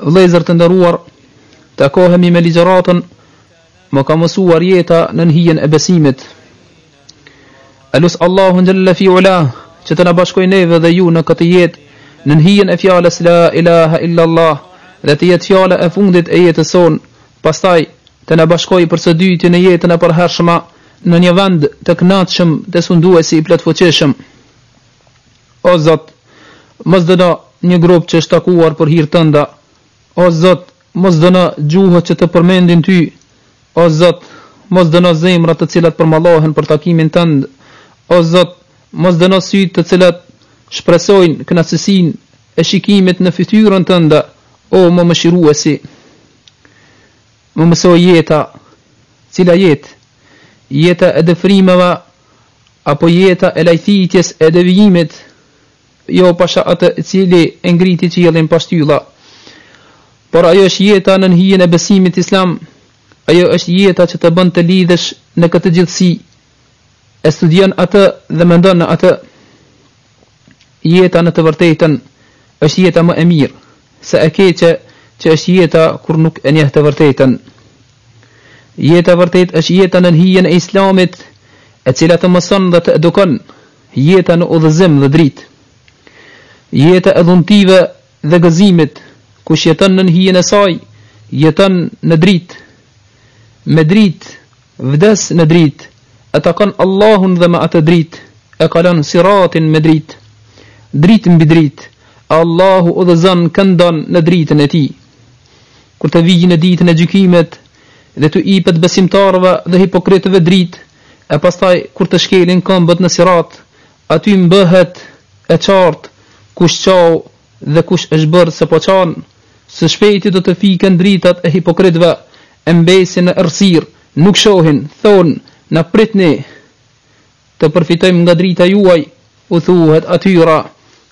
Vëllezër të nderuar, takohemi me ligjëratën, më ka mësuar jeta nën hijen e besimit. E lus Allahun xhelle fi ula, që të na bashkojë neve dhe ju në këtë jetë, nën hijen e fjalës la ilaha illallah, dhe të jetë fjala e fundit e jetës sonë, pastaj të na bashkojë për së dyti në jetën e përhershme, në një vend të knaqshëm te Sunduesi i Plotfuqishëm. O Zot, mos dëno një grup që është takuar për hir Tënde. O Zot, mos dëno gjuhët që të përmendin Ty. O Zot, mos dëno zemrat të cilat përmallohen për takimin Tënd. O Zot, mos dëno sytë të cilat shpresojnë kënaqësinë e shikimit në fytyrën Tënde, O më Mëshiruesi. Më mësoi jeta. Cila jetë? Jeta e dëfrimeve apo jeta e lajthitjes e devijimit, jo pasha atë i cili e ngriti qiellin pa shtylla, por ajo është jeta nën hijen e besimit islam, ajo është jeta që të bën të lidhesh në këtë gjithësi, e studion atë dhe mendon në atë. Jeta në të vërtetën është jeta më e mirë, sa e keqe që është jeta kur nuk e njeh të vërtetën. Jeta e vërtetë është jeta nën hijen e Islamit, e cila të mëson dhe të edukon, jeta në udhëzim dhe dritë. Jeta e dhuntive dhe gëzimit, kush jeton nën hijen e saj, jeton në dritë. Me dritë, Vdes në dritë, e takon Allahun dhe me të dritë, e kalon Siratin me dritë. Dritë mbi dritë, e Allahu udhëzon kë do në dritën e Tij. Kur të vijnë në ditën e gjykimit, dhe t'u ipet besimtarëve dhe hipokritëve dritë, e pastaj kur të shkelin këmbët në Sirat, aty bëhet e qartë kush qau Dhe kush është bërë se po qan? Së shpejti do të fiken dritat e hipokritëve, e mbesin në errësirë, nuk shohin, thonë, na pritni të përfitojmë nga drita juaj, u thuhet atyre,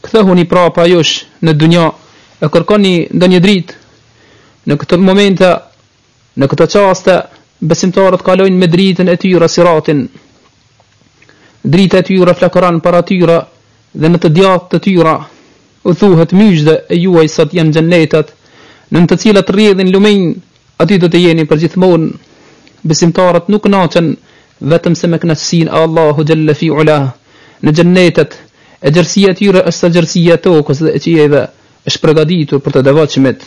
kthehuni prapa jush në dynja, e kërkoni ndonjë dritë në këto momente, Në këto çaste, besimtarët kalojnë me dritën e tyre Siratin. Drita e tyre flakëron para tyre dhe në të djathtë të tyre, u thuhet, Myzhde e juaj sot janë xhennetet, nën të cilat rrjedhin lumenj, aty do të jeni përgjithmonë. Besimtarët nuk kënaqen vetëm se me kënaqësinë e Allahu xhelle fi ula, në xhennetet, e gjerësia e tyre është sa gjerësia e tokës dhe e qiejve, është përgatitur për të devotshmit.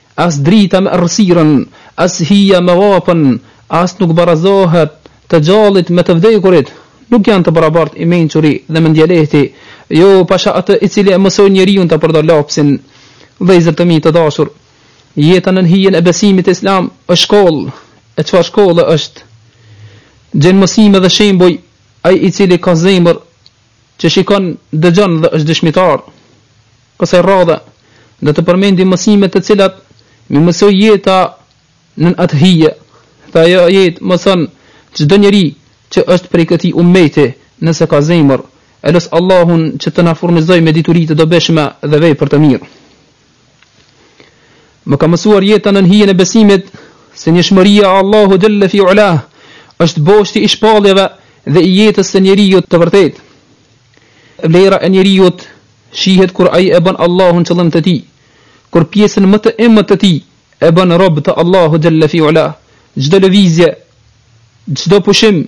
As drita me errësirën, as hija me vapën, as nuk barazohet të gjallit me të vdekurit, nuk janë të barabartë i mençuri dhe mendjelehti, jo pasha atë i cili e mësoi njeriun të përdorë lapsin. Vëllezër të mi të dashur, jeta nën hijen e besimit islam është shkollë, e çfarë shkolle është! Gjen mësime dhe shembuj ai i cili ka zemër që shikon, dëgjon dhe është dëshmitar kësaj radhe, do të përmendi mësimet të cilat më mësoi jeta nën atë hije. Dhe ajo jetë mëson çdo njeri që është prej këtij ummeti, nëse ka zemër, e lus Allahun që të na furnizojë me dituri të dobishme dhe vepër të mirë. Më ka mësuar jeta nën hijen e besimit se njëshmëria e Allahu Xhelle fi Ulah është boshti i shpalljeve dhe i jetës së njeriut të vërtetë. Vlera e njeriut shihet kur ai e bën Allahun qëllim të tij, kur pjesën më të imët të tij e bën rob të Allahu Xhelle fi Ulah. Çdo lëvizje, çdo pushim,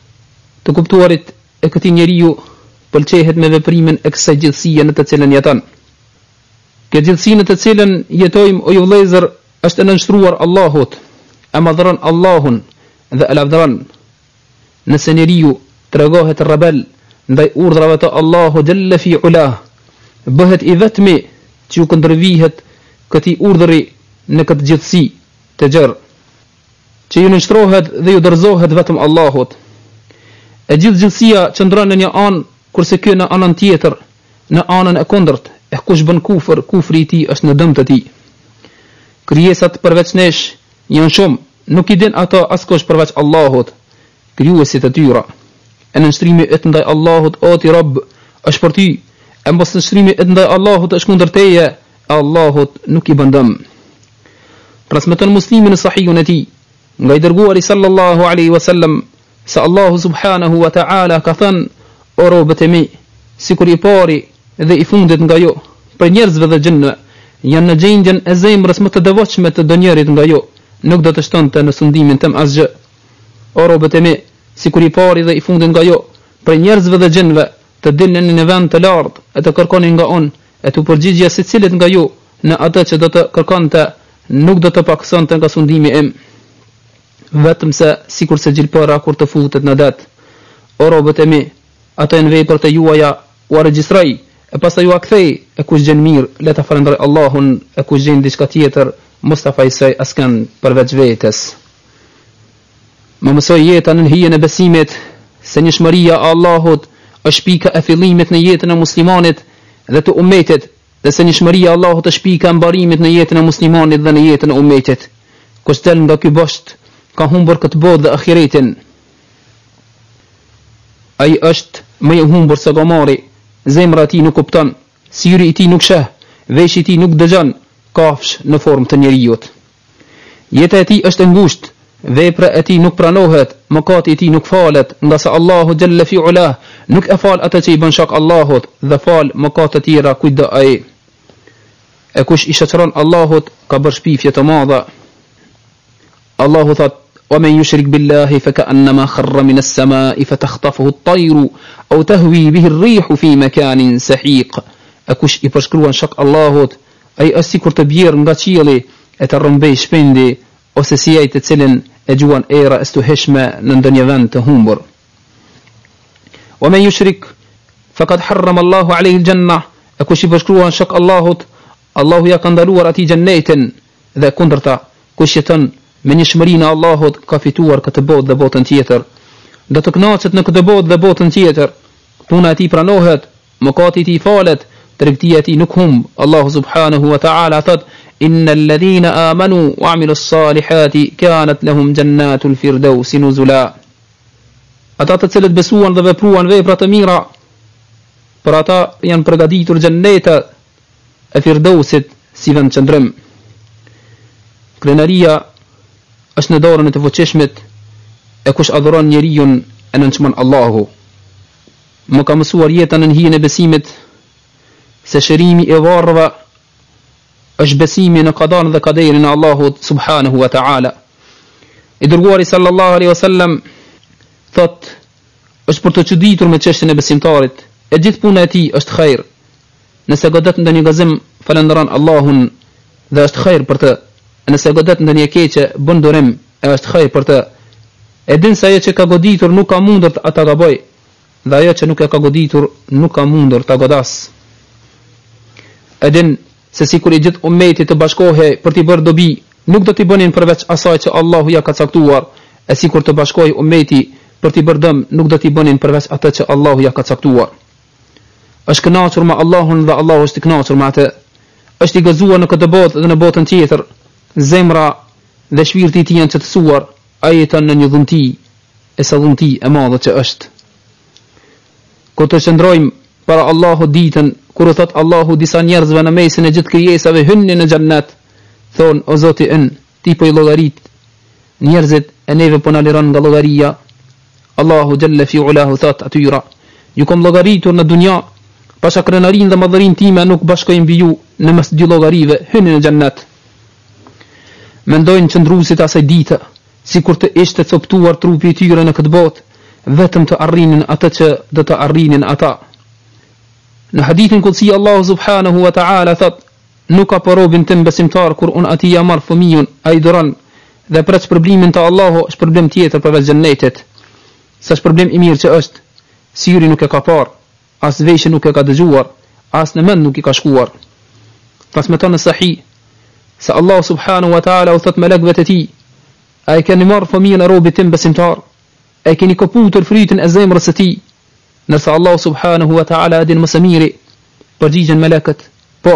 Të kuptuarit e këtij njeriu pëlqehet me veprimin e kësaj gjithësie në të cilën jeton. Kjo gjithësi në të cilën jetojmë o ju vëllezër është e nënshtruar Allahut, e madhëron Allahun dhe e lavdëron. Nëse njeriu tregohet rebel ndaj urdhrave të Allahu xhelle fi ulah, bëhet i vetmi që iu kundërvihet këtij urdhri në këtë gjithësi të gjerë. që iu nënshtrohet dhe iu dorëzohet vetëm Allahut. E gjithë gjithësia qëndron në një anë, kurse ky në anën tjetër, në anën e kundërt, e kush bën kufër, kufri i tij është në dëm të tij. Krijesat përveç nesh janë shumë, nuk i din ato askush përveç Allahut, Krijuesit të tyre. E nënshtrimi yt ndaj Allahut, o ti rob, është për ty, e mosnënshtrimi yt ndaj Allahut është kundër teje, e Allahut nuk i bën dëm. Transmeton Muslimi në Sahihun e tij, nga i dërguari sallallahu alaihi wasallam, se Allahu subhanahu wa ta'ala ka thënë: O robët e mi, sikur i pari dhe i fundit nga ju, prej njerëzve dhe xhinëve, janë në gjendjen e zemrës më të devotshme të donjërit nga ju, nuk do të shtonte në sundimin tëm asgjë. O robët e mi, sikur i pari dhe i fundit nga ju, prej njerëzve dhe xhinëve, të dilni në një vend të lartë e të kërkoni nga unë e t'u përgjigja secilit nga ju në atë që do të kërkonte, nuk do të pakësonte nga sundimi im, vetëm se sikurse gjilpëra kur të futet në det. O robët e mi, ato janë veprat e juaja, ua regjistroj, e pastaj ua kthej, e kush gjen mirë, le ta falënderojë Allahun, e kush gjen diçka tjetër, mos ta fajësojë askënd përveç vetes. Më mësoi jeta nën hijen e besimit se njëshmëria e Allahut është pika e fillimit në jetën e muslimanit dhe të ummetit dhe se njëshmëria e Allahut është pika e mbarimit në jetën e muslimanit dhe në jetën e ummetit. Kush del nga ky bosht ka humbur këtë botë dhe ahiretin. Ai është më i humbur se gomari, zemra e tij nuk kupton, syri i tij nuk sheh, veshi i tij nuk dëgjon, kafshë në formë të njeriut. Jeta e tij është e ngushtë, vepra e tij nuk pranohet, mëkati i tij nuk falet, ngase Allahu xhelle fi ulah nuk e fal atë që i bën shok Allahut dhe fal mëkate të tjera kujt do ai. E kush i shoqëron shok Allahut ka bërë shpifje të madhe. Allahu thotë, "Wa men yushrik billahi feka'annama kharra min as-sama'i fetakhtafuhu at-tayru aw tahwi bihi ar-rihu fi makanin sahiq." E kush i përshkruan shok Allahut, Ai është sikur të bjerë nga qielli e ta rrëmbejë shpendi, ose si ai të cilin e gjuan era e stuhishme në ndonjë vend të humbur. Wa men yushrik faqad harrama Allahu alejhi al-jannah, e kush i përshkruan shok Allahut, Allahu ia ka ndaluar atij xhennetin, dhe e kundërta, kush jeton me njëshmërinë e Allahut ka fituar këtë botë dhe botën tjetër. Do të kënaqet në këtë botë dhe botën tjetër. Puna e tij pranohet. Mëkati i tij falet, tregtia e tij nuk humb. Allahu subhanehu wa ta'ala thotë, Inna alladhina amanu wa amilu s-salihati kanat lahum jannatul firdausi nuzula. Ata të cilët besuan dhe vepruan vepra të mira, për ata janë përgatitur xhennetet e Firdausit si vendqëndrim. Krenaria është në dorën e të fuqishmit e kush adhuron njeriun e nënçmon Allahu. Më ka mësuar jeta nën hijen e besimit se shërimi i varrëve është besimi në qadanë dhe qaderin e Allahut subhanehu ve teala. I dërguari sallallahu alejhi ve sellem thotë është për të çuditur me çështjen e besimtarit, e gjithë puna e tij është khair. Nëse e godet ndonjë gëzim, falënderon Allahun dhe është khair për të. E nëse godet ndonjë e keqe, bën durim e është khair për të. E din se ajo që ka goditur nuk ka mundur ta ta gabojë. Dhe ajo që nuk e ka goditur nuk ka mundur ta godasë. E din se sikur i gjithë ummeti të bashkohej për t'i bërë dobi, nuk do t'i bënin përveç asaj që Allahu ia ka caktuar, e sikur të bashkohej ummeti për t'i bërë dëm, nuk do t'i bënin përveç atë që Allahu ia ka caktuar. Është kënaqur me Allahun dhe Allahu është i kënaqur me atë. Është i gëzuar në këtë botë dhe në botën tjetër. Zemra dhe shpirti i tij janë qetësuar, ai jeton në një dhunti. E sa dhunti e madhe që është kur të qëndrojmë para Allahut ditën kur u thot Allahu disa njerëzve në mesin e gjithë krijesave hynni në xhennet thon o zoti yn ti po i llogarit njerëzit e neve po na liron nga llogaria Allahu xhelle fi ulah u thot atyra ju kom llogaritur në dunja pasha krenarin dhe madhërin time nuk bashkoj mbi ju në mes dy llogarive hynni në xhennet mendojnë qëndruesit asaj dite sikur të ishte copëtuar trupi i tyre në këtë botë, vetëm të arrinin atë që do të arrinin ata. Në hadithin kudsi Allahu subhanahu wa ta'ala thot, nuk ka për robin tim besimtar kur unë atij ia marr fëmijën, ai duron dhe pret shpërblimin te Allahu, shpërblim tjetër përveç xhennetit. Sa shpërblim i mirë që është, syri nuk e ka parë. As veshi nuk e ka dëgjuar, as në mend nuk i ka shkuar. Transmetohet në Sahih se Allahu subhanahu wa ta'ala u thotë melekëve të tij, A e keni marrë fëmijën e robit tim besimtar? A e keni këputur frytin e zemrës së tij? Ndërsa Allahu subhanahu wa ta'ala e din më së miri, përgjigjen melekët, Po,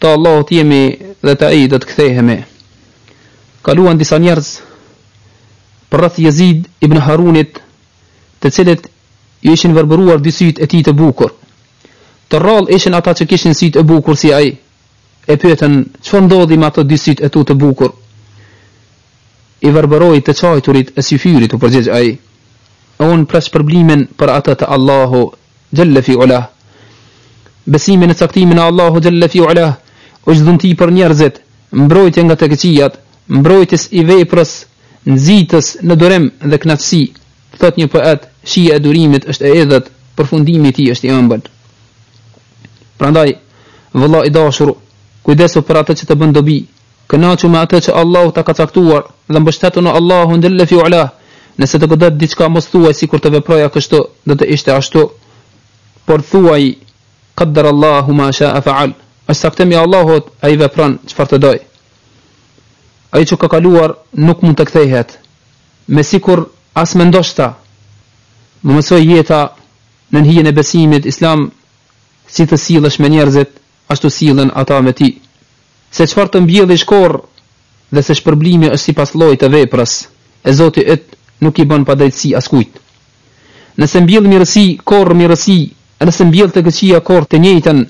Të Allahut jemi dhe tek Ai do të kthehemi. Kaluan disa njerëz përreth Jezid ibn Harunit, të cilit ju ishin verbëruar dy sytë e tij të bukur. Të rrallë ishin ata që kishin sytë e bukur si ai. E pyetën, çfarë ndodhi me ato dy sytë e tu të bukur? I verbëroi të qajturit e syfyrit u përgjigj ai. Unë pres shpërblimin për atë te Allahu xhelle fi ula. Besimi në caktimin e Allahut xhelle fi ula është dhunti për njerëzit, mbrojtje nga të këqijat, mbrojtës i veprës, nxitës në durim dhe kënaqësi. Thotë një poet, Shija e durimit është e idhët, përfundimi i tij është i ëmbël. Prandaj, vëlla i dashur, kujdesu për atë që të bën dobi, Kënaqu me atë që Allahu ta ka caktuar dhe mbështetu në Allahun xhelle fi ula, nëse të godot diçka mos thuaj sikur të veproja kështu do të ishte ashtu, por thuaj, Qaddar Allahu ma sha'a fa'al, është caktim i Allahut, ai vepron çfarë të dojë. Ajo që ka kaluar nuk mund të kthehet, me sikur as me ndoshta, më mësoj jeta nën hijen e besimit islam si të sillesh me njerëzit, Ashtu sillen ata me ty. Se çfarë të mbjellësh korr dhe se shpërblimi është sipas llojit të veprës, e Zoti yt nuk i bën padrejtësi askujt. Nëse mbjell mirësi, korr mirësi, e nëse mbjell të këqija korr të njëjtën,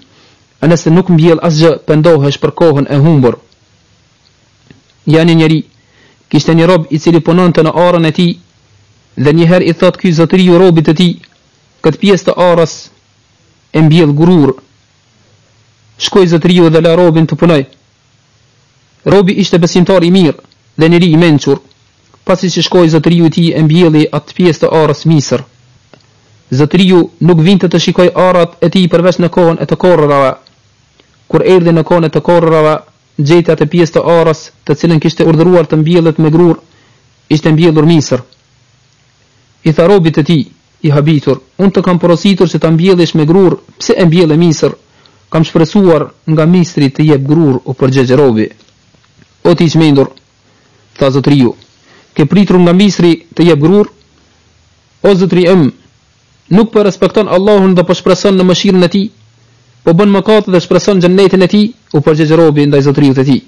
e nëse nuk mbjell asgjë, pendohesh për kohën e humbur. Ja një njeri, kishte një rob i cili punonte në arën e tij, dhe një herë i thotë ky zotëriu robit të tij, Këtë pjesë të arës e mbjell grurë, Shkoi zotëriu dhe la robin të punojë. Robi ishte besimtar i mirë dhe njeri i mençur. Pasi që shkoi zotëriu i tij e mbjelli atë pjesë të arës misër. Zotëriu nuk vinte të shikojë arat e tij përveç në kohën e të korrërave. Kur erdhi në kohën e të korrërave, gjeti atë pjesë të arës të cilën kishte urdhëruar të mbillet me grurë, ishte mbjellur misër. I tha robit të tij, i habitur, unë të kam porositur që ta mbjellësh me grurë, pse e mbolle misër? Kam shpresuar nga misri të jep grurë, u përgjegj robi. O ti i çmendur, tha zotëriu, ke pritur nga misri të jep grurë? O zotëri im, nuk po e respekton Allahun dhe po shpreson në mëshirën e tij? Po bën mëkate dhe shpreson xhennetin e tij, u përgjegj robi ndaj zotëriut të tij.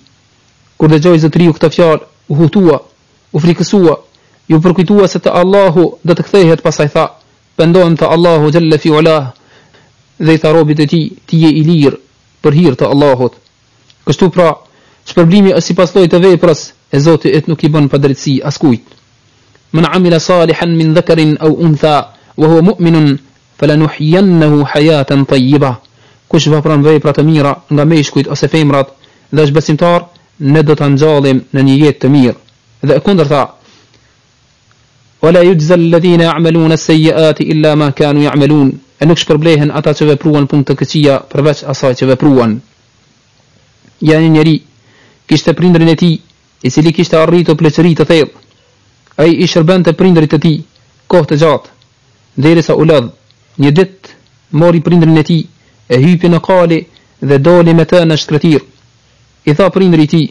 Kur dëgjoi zotëriu këto fjalë, u hutua. u frikësua, iu përkujtua se te Allahu do të kthehet pastaj tha, Pendohem te Allahu xhelle fi ulah, dhe i tha robit të tij, ti je i lirë, për hir të Allahut. Kështu pra, shpërblimi është sipas llojit të veprës, e Zoti yt nuk i bën padrejtësi askujt. Men amila salihan min dhakarin aw untha wa huwa mu'minun falanuhyiyannahu hayatan tayyibah. Kush vepron vepra të mira nga meshkujt ose femrat dhe është besimtar, ne do ta ngjallim në një jetë të mirë, dhe e kundërta, Wa la yujza alladhina ya'maluna as-sayyi'ati illa ma kanu ya'malun, e nuk shpërblehen ata që vepruan punë të këqija përveç asaj që vepruan. Ja një njeri kishte prindërin e tij, i cili kishte arritur pleqëri të thellë. Ai i shërbente prindërit të tij kohë të gjatë, derisa u lodh. Një ditë mori prindërin e tij, e hypi në kali dhe doli me të në shkretirë. I tha prindëri i tij,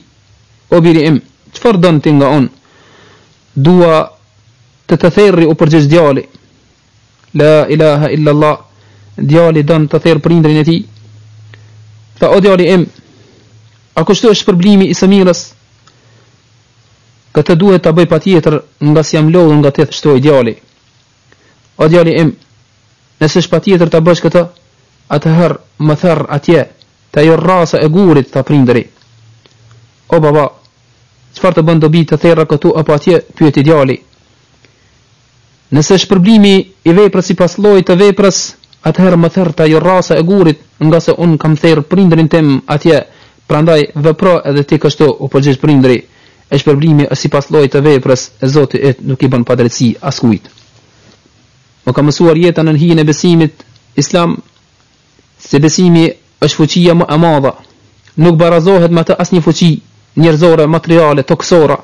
O biri im, çfarë don ti nga unë? Dua të të ther u përgjigj djali. La ilaha illa Allah, djali don të therë prindërin e tij. Tha o djali im, a kështu është shpërblimi i së mirës? Këtë duhet ta bëj patjetër, ngase jam lodhur nga ti, shtoi djali. O djali im, nëse është patjetër ta bësh këtë, atëherë më ther atje te ajo rrasa e gurit tha prindëri. O baba, çfarë të bën dobi të thera këtu apo atje pyeti djali. Nëse shpërblimi i veprës sipas llojit të veprës, atëherë më ther te ajo rrasa e gurit, ngase unë kam therë prindërin tim atje, prandaj vepro edhe ti kështu u përgjigj prindëri, E shpërblimi është sipas llojit të veprës e Zoti yt nuk i bën padrejtësi askujt. Më ka mësuar jeta nën hijen e besimit Islam se besimi është fuqia më e madhe, nuk barazohet me të asnjë fuqi njerëzore, materiale, tokësore,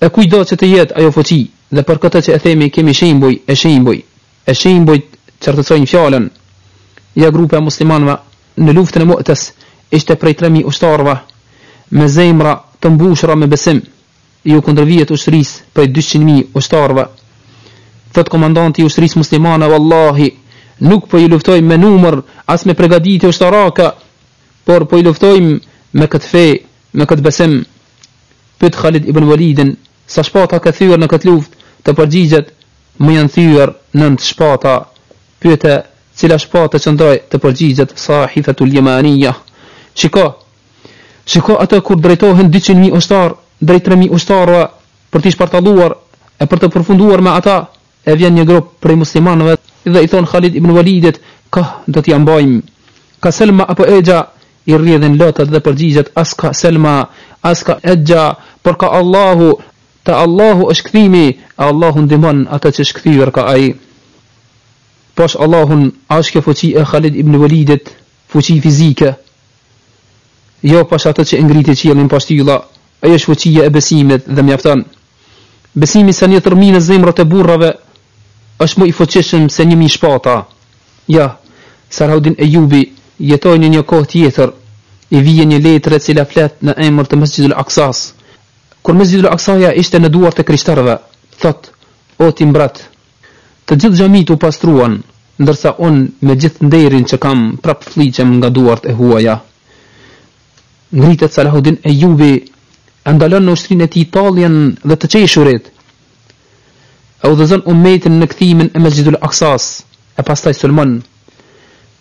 e kujtdo që të jetë ajo fuqi, dhe për këtë që e themi kemi shembuj e shembuj. E shembujt qartësojnë fjalën, Ja grupi i muslimanëve në luftën e Mu'tes ishte prej tre mijë ushtarëve, me zemra të mbushura me besim, iu kundërvihet ushtërisë prej dyqind mijë ushtarëve. Thotë komandanti i ushtërisë muslimane, Wallahi, nuk po i luftojmë me numër, as me pregaditje ushtarake, por po i luftojmë me këtë fe, me këtë besim. Pyet Khalid ibn Walidin, Sa shpata ke thyer në këtë luftë? Të përgjigjet, Më janë thyer nëntë shpata, pyete cila shpatë qëndroi të përgjigjet Sahifatul Yamaniyah, Shiko, shiko atë kur drejtohen dyqind mijë ushtarë drejt tre mijë ushtarëve për t'i shpartalluar e për të përfunduar me ata, e vjen një grup prej muslimanëve dhe i thonë Khalid ibn Walidit, Kah do t'ia mbajmë? Ka selma apo exha? I rrjedhin lotët dhe përgjigjet, As ka selma, as ka exha, por ka Allahu, Te Allahu është kthimi e Allahu ndihmon atë që është kthyer ka Ai. Pash Allahun a është kjo fuqi e Khalid ibn Walidit fuqi fizike? Jo pash atë që e ngriti qiellin pa shtylla, ajo është fuqia e besimit dhe mjafton. Besimi sa një thërrmi në zemrat e burrave është më i fuqishëm se një mijë shpata. Ja, Salahuddin Ejubi jetoi në një kohë tjetër, i vjen një letër e cila flet në emër të Mesxhidul Aksas, Kur Mesxhidul Aksaja ishte në duart e krishterëve, thotë, O ti mbret! Të gjithë xhamitë u pastruan, ndërsa unë me gjithë nderin që kam prapë flliqem nga duart e huaja. Ngritet Salahuddin Ejubi e ndalon në ushtrinë e tij talljen dhe të qeshurit, e udhëzon ummetin në kthimin e Mesxhidul Aksasë, e pastaj sulmon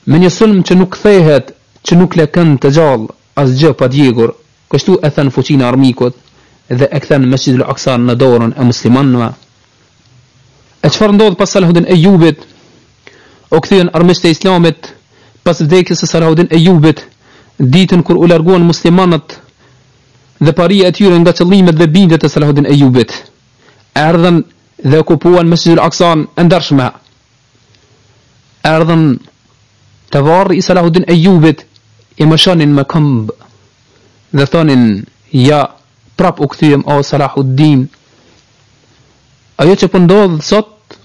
me një sulm që nuk thehet, që nuk lë kënd të gjallë. Asgjë pa djegur, kështu e then fuqinë e armikut dhe e kthen Mesjidul Aksanë në dorën e muslimanëve. E çfarë ndodh pas Salahuddin Ejubit? U kthyen armiqtë e Islamit pas vdekjes së Salahuddin Ejubit, ditën kur u larguan muslimanët dhe paria e tyre nga qëllimet dhe bindjet e Salahuddin Ejubit. Erdhën dhe okupuan Mesjidul Aksanë e ndershme. Erdhën te varri i Salahuddin Ejubit, i mëshonin me këmbë dhe thonin, Ja, prapë u kthyem o Salahuddin. Ajo që po ndodh sot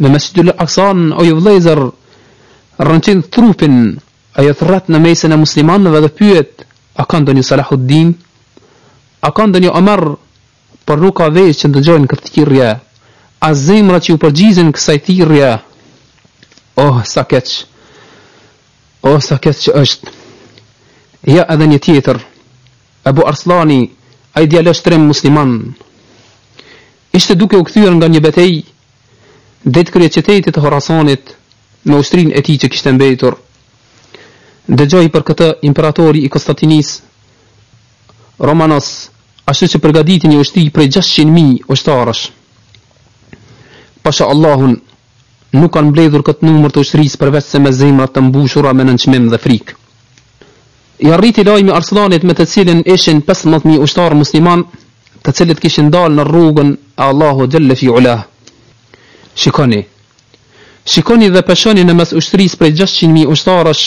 me Mesjidul Aksan, o ju vëllezër, rrënqin trupin, ajo thërret në mesin e muslimanëve dhe pyet, A ka ndonjë Salahuddin? A ka ndonjë Omer? Por nuk ka veshë që ndëgjojnë këtë thirrje, as zemra që iu përgjigjen kësaj thirrje. Oh, sa keq! Oh, sa keq që është! Ja edhe një tjetër, Ebu Arslani, ai djalosh trim musliman. Ishte duke u kthyer nga një betejë drejt kryeqytetit të Horasanit me ushtrinë e tij që kishte mbetur. Dëgjoi për këtë imperatori i Konstantinisë, Romanos, ashtu që përgatiti një ushtri prej gjashtëqind mijë ushtarësh. Pasha Allahun, nuk kanë mbledhur këtë numër të ushtrisë përveçse me zemra të mbushura me nënçmim dhe frikë. I arriti lajmi Arslanit me të cilin ishin pesëmbëdhjetë mijë ushtarë muslimanë, të cilët kishin dalë në rrugën e Allahu xhelle fi ulah. Shikoni, Shikoni dhe peshoni në mes ushtrisë prej gjashtëqind mijë ushtarësh,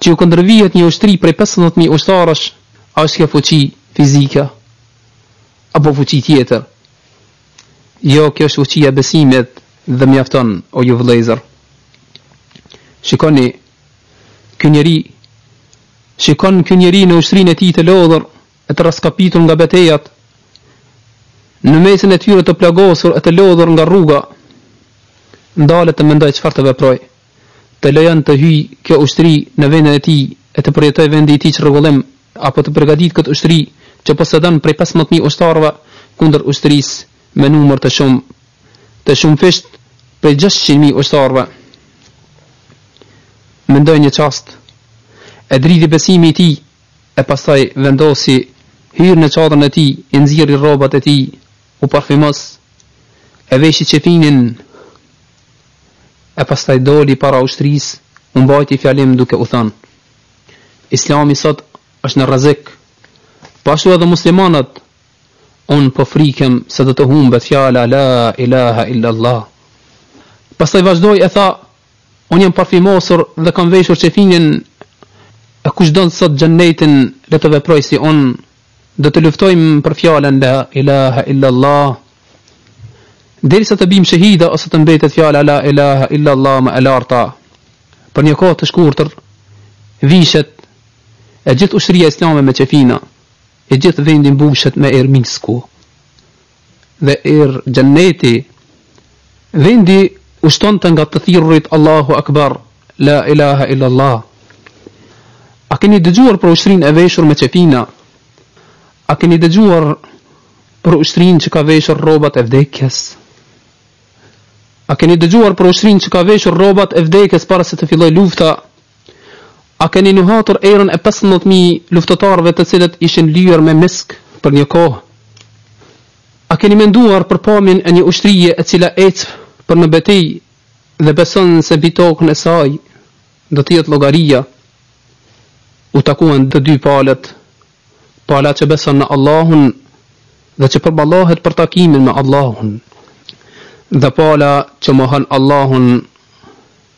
që iu kundërvihet një ushtri prej pesëmbëdhjetë mijë ushtarësh, a është kjo fuqi fizike? Apo fuqi tjetër? Jo, kjo është fuqia e besimit dhe mjafton, o ju vëllezër. Shikoni, ky njeri, shikon ky njeri në ushtrinë e tij të lodhur, e të rraskapitur nga betejat, në mesin e tyre të plagosur e të lodhur nga rruga, ndalet të mendojë çfarë të veprojë, të lejojë të hyjë kjo ushtri në vendin e tij e të përjetojë vendi i tij çrregullim, apo të përgatitë këtë ushtri që posedon prej pesëmbëdhjetë mijë ushtarëve kundër ushtrisë me numër të shumë të shumëfishtë prej gjashtëqind mijë ushtarëve. Mendoi një çast, e dridhi besimi i tij, e pastaj vendosi, hyri në çadrën e tij, i nxirri rrobat e tij, u parfimos, e veshi qefinin e pastaj doli para ushtrisë, u mbajti fjalim duke u thënë, Islami sot është në rrezik, po ashtu edhe muslimanët, unë po frikem se do të humbet fjala La ilaha illallah. Pastaj vazhdoi e tha, Unë jam parfimosur dhe kam veshur qefinin e kush don sot xhennetin le të veprojë si unë do të luftojmë për fjalën la ilaha illallah derisa të bimë shehida ose të mbetet fjala la ilaha illallah më e larta për një kohë të shkurtër vishet e gjithë ushtria islame me qefina i gjithë vendi mbushet me erë misku dhe erë xhenneti vendi ushtonte nga të thirrurit Allahu Akbar la ilaha illa Allah a keni dëgjuar për ushtrinë e veshur me qefina a keni dëgjuar për ushtrinë që ka veshur rrobat e vdekjes a keni dëgjuar për ushtrinë që ka veshur rrobat e vdekjes para se të fillojë lufta A keni nuhatur erën e pesëmbëdhjetë mijë luftëtarëve të cilët ishin lyer me misk për një kohë? A keni menduar për pamjen e një ushtrie e cila ec për në betejë dhe beson se mbi tokën e saj do të jetë llogaria? U takuan të dy palët, pala që beson në Allahun dhe që përmallohet për takimin me Allahun dhe pala që mohon Allahun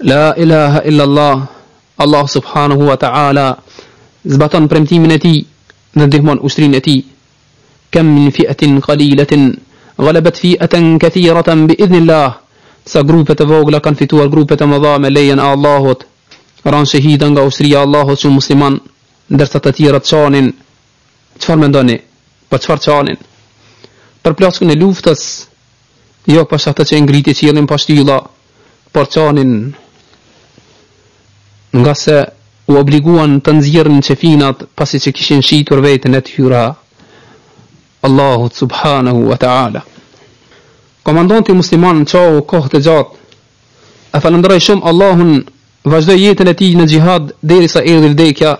La ilaha illa Allah, Allah subhanahu wa ta'ala zbaton premtimin e tij dhe ndihmon ushtrinë e tij. Kam min fi'atin qalilatin ghalabat fi'atan kathiratan bi idhnillah. Sa grupe të vogla kanë fituar grupe të mëdha me lejen e Allahut. Ranë shehida nga ushtria e Allahut shumë musliman, ndërsa të tjerët qanin. Çfarë mendoni? Për çfarë qanin? Për plaçkën e luftës, jo për atë që e ngriti qiellin pa shtylla. por qanin ngase u obliguan të nxjerrin qefinat pasi që kishin shitur veten e tyra Allahut subhanahu wa ta'ala komandanti musliman qau kohë të gjatë e falënderoi shumë Allahun vazhdoi jetën e tij në xhihad derisa erdhi vdekja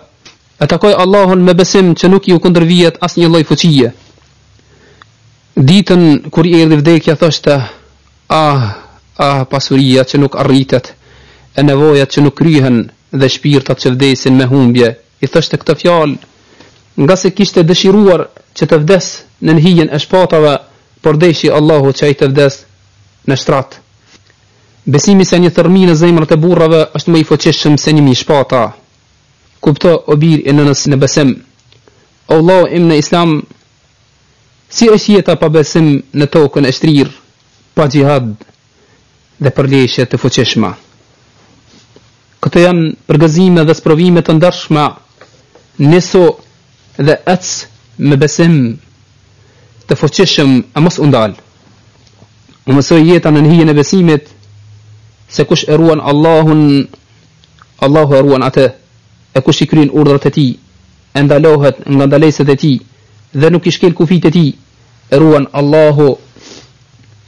e takoi Allahun me besim që nuk iu kundërvihet asnjë lloj fuqie ditën kur i erdhi vdekja thoshte Ah, ah, pasuria që nuk arritet, e nevojat që nuk kryhen dhe shpirtat që vdesin me humbje, i thoshte këto fjalë, ngase kishte dëshiruar që të vdes nën hijen e shpatave, por deshi Allahu që ai të vdes në shtrat. Besimi se një thërrmi në zemrat e burrave është më i fuqishëm se një mijë shpata. Kupto, o bir i nënës në besim. O vëllai im në Islam, Si është jeta pa besim në tokën e shtrirë, pa xhihad dhe përleshje të fuqishme? Këto janë përgëzime dhe sprovime të ndryshme, nisu dhe ec me besim të fuqishëm e mos u ndal. U mësoi jeta nën hijen e besimit se kush e ruan Allahun Allahu e ruan atë, e kush i kryen urdhrat e Tij, e ndalohet nga ndalesat e Tij dhe nuk i shkel kufijtë e Tij, e ruan Allahu.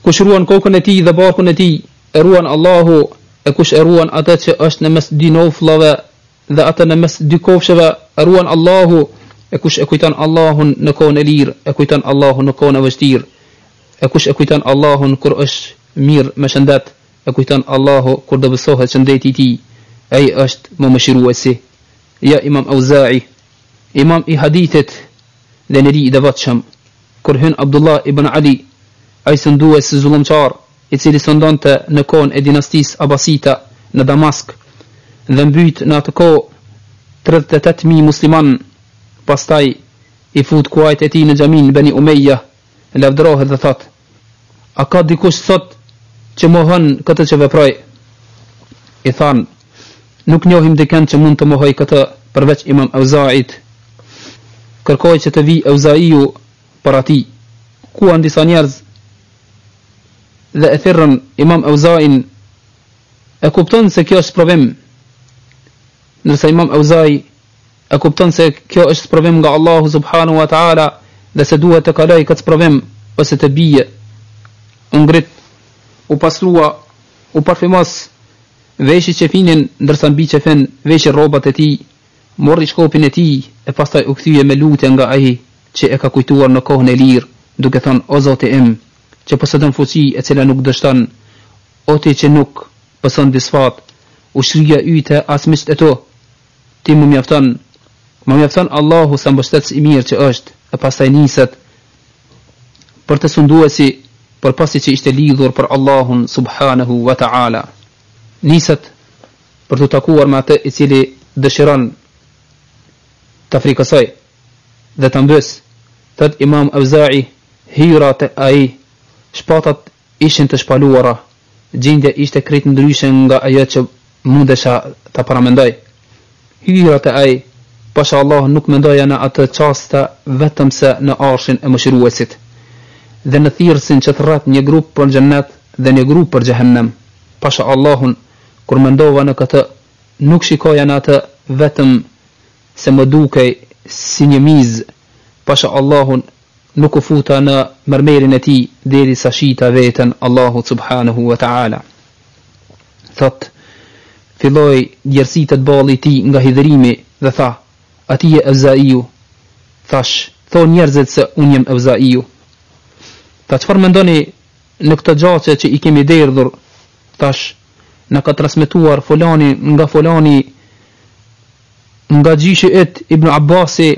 Kush ruan kokën e tij dhe barkun e tij, e ruan Allahu, e kush e ruan atë që është në mes dy nofllave dhe atë në mes dy kofshëve, e ruan Allahu, e kush e kujton Allahun në kohën e lirë, e kujton Allahu në kohën e vështirë, e kush e kujton Allahun kur është mirë me shëndet, E kujton Allahu kur dobësohet shëndeti i tij, ai është më mëshiruesi. Ja Imam Auza'i, imam i hadithit dhe njeri i devotshëm, kur hyn Abdullah ibn Ali, ai sundues zullumqar, i cili sundonte në kohën e dinastisë abasite në Damask dhe mbyt në atë kohë tridhjetë e tetë mijë muslimanë, pastaj i fut kuajt e tij në xhaminë Beni Umejjah, lavdërohet dhe thotë, A ka dikush sot që mohon këtë që veproi? I thanë, Nuk njohim dikënd që mund të mohojë këtë përveç Imam Auza'it. Kërkoi që të vijë Auza'iu para tij. Çuan disa njerëz dhe e thirrën Imam Auza'in. E kupton se kjo është sprovim. Ndërsa Imam Auza'i e kupton se kjo është sprovim nga Allahu subhanahu wa taala dhe se duhet të kalojë këtë sprovim ose të bie, u ngrit, u pastrua, u parfymos, veshi qefinin ndërsa mbi qefin veshi rrobat e tij, morri shkopin e tij e pastaj u kthye me lutje nga ai që e ka kujtuar në kohën e lirë duke thënë o Zoti im që posedon fuqi e cila nuk dështon, o ti që nuk pëson disfatë ushtria jote as miqtë e tu. Ti më mjafton, më mjafton Allahu sa mbështetës i mirë që është, e pastaj niset për te sunduesi por pasi që ishte lidhur për Allahun subhanehu wa ta'ala. Niset për t'u takuar me atë i cili dëshiron ta frikësojë dhe ta mbysë, thotë imam Evza'i, hyra te ai, shpatat ishin të shpaluara, gjendja ishte krejt ndryshe nga ajo që mundesha ta paramendoj. Hyra te ai, pasha Allahun nuk mendoja në ato çaste vetëm se në Arshin e Mëshiruesit dhe në thirrësin që thërret një grup për Xhennet dhe një grup për Xhehenem. Pasha Allahun, kur mendova në këtë, nuk shikoja në atë vetëm se më dukej si një mizë, pasha Allahun, nuk u futa në mërmerin e tij derisa shita veten Allahut subhanehu ue teala. Thotë, Filloi djersitet balli i tij nga hidhërimi dhe tha, A ti je Evzaiu? Thash, Thonë njerëzit se unë jam Evzaiu. Tha, Çfarë mendoni në këto gjaqe që i kemi derdhur? Thash, Na ka transmetuar fulani nga fulani Nga gjyshi yt, Ibn Abbasi,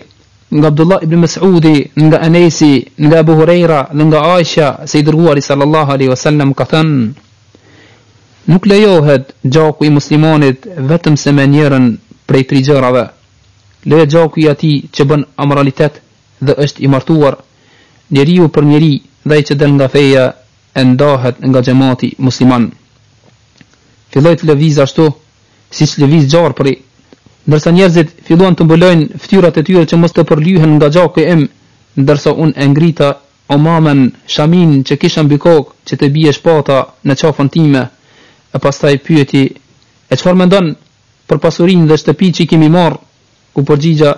nga Abdullah ibn Mes'udi, nga Enesi, nga Ebu Hurejra dhe nga Aisha se i Dërguari sallallahu alejhi ve sellem ka thënë, Nuk lejohet gjaku i muslimanit vetëm se me njërën prej tri gjërave, Lejohet gjaku i atij që bën amoralitet dhe është i martuar, njeriu për njeri dhe ai që del nga feja e ndahet nga xhamati musliman. Filloi të lëvizë ashtu siç lëviz gjarpri, ndërsa njerëzit filluan të mbulojnë fytyrat e tyre që mos të përlyhen nga gjaku im, ndërsa unë e ngrita imamen, shaminë që kisha mbi kokë që të bie shpata në qafën time, e pastaj pyeti, E çfarë mendon për pasurinë dhe shtëpi që i kemi marrë? u përgjigja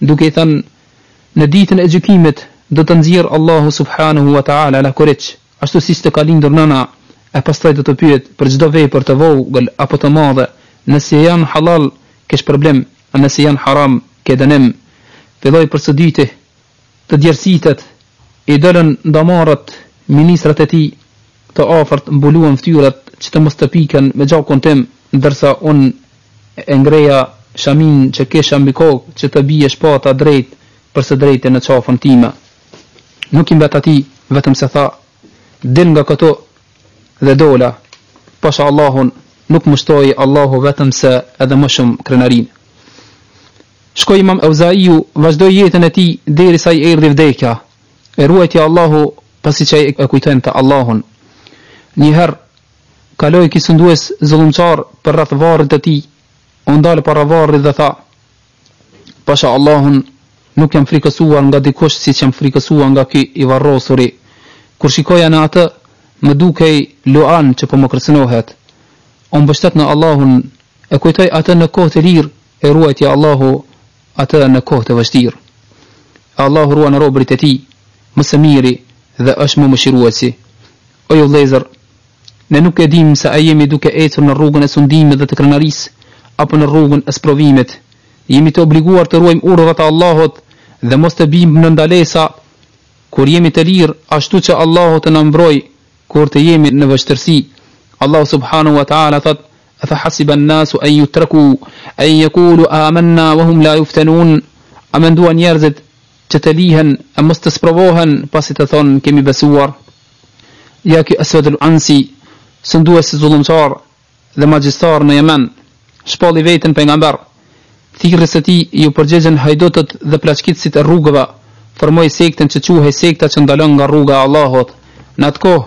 duke i thënë, Në Ditën e Gjykimit do të të nxjerrë Allahu subhanehu wa ta'ala lakuriq Ashtu siç të ka lindur nëna e pastaj do të pyet për çdo vepër të vogël apo të madhe, nëse janë hallal ke shpërblim e nëse janë haram ke dënim. Filloi për së dyti të djersitet, i dolën damarët, ministrat e tij të afërt mbuluan fytyrat që të mos të piken me gjakun tim, ndërsa unë e ngreja shaminë që kisha mbi kokë që të bie shpata drejt për së drejti në qafën time. Nuk i mbet atij vetëm se tha dil nga këtu dhe dola, pasha Allahun nuk më shtoi Allahu vetëm se edhe më shumë krenarinë. Shkoi Imam Euzaiu vazhdoi jetën e tij derisa i erdhi vdekja, e ruajti Allahu pasi që e kujtonte Allahun. Një herë kaloi ky sundues zullumqar përreth varrit të tij, u ndal para varrit dhe tha, Pasha Allahun, nuk jam frikësuar nga dikush siç jam frikësuar nga ky i varrosuri. Kur shikoja në atë, më dukej luan që po më kërcënohet. U mbështet në Allahun, e kujtoi atë në kohë të lirë e ruajti Allahu atë në kohë të vështirë. E Allahu ruan robërit e Tij, më së miri dhe është më mëshiruesi. O ju vëllezër, Ne nuk e dimë se a jemi duke ecur në rrugën e sundimit dhe të krenarisë, apo në rrugën e sprovimit. Jemi të obliguar të ruajmë urdhrat e Allahut dhe mos të bimë në ndalesa kur jemi të lirë, ashtu që Allahu të na mbrojë kur të jemi në vështirësi. Allahu subhanahu wa ta'ala thotë, Efahasiba an-nasu an yutraku an yaqulu amanna wa hum la yuftanun? A menduan njerëzit që të lihen e mos të sprovohen pasi të thonë kemi besuar? Ja ky Aswad al-Ansi, sundues zullumqar dhe magjistar në Jemen, shpalli veten pejgamber, thirrjes së tij iu përgjigjën hajdutët dhe plaçkitësit e rrugëve, formoi sektën që quhej sekta që ndalon nga rruga e Allahut. Në atë kohë,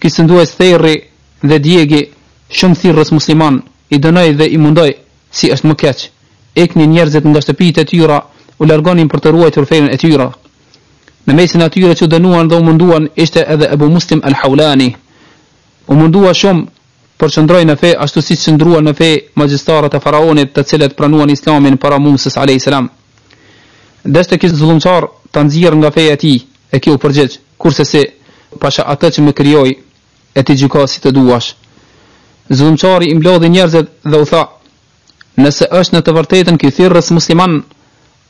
ky sundues therri dhe djegi shumë thirrës musliman, i dënoi dhe i mundoi, si është më keq. Iknin njerëzit nga shtëpitë e tyre, u largonin për të ruajtur fenë e tyre. Në mesin e atyre që u dënuan dhe u munduan ishte edhe Ebu Muslim al-Hawlani. U mundua shumë, por qëndroi në fe ashtu siç qëndruan në fe magjistarët e faraonit të cilët pranuan Islamin para Musës alejhi selam. Deshte ky zullumqar ta nxjerrë nga feja e tij e ky u përgjigj, Kursesi, Pasha Atë që më krijoi e ti gjyko si të duash. Zullumqari i mblodhi njerëzit dhe u tha, Nëse është në të vërtetën ky thirrës musliman,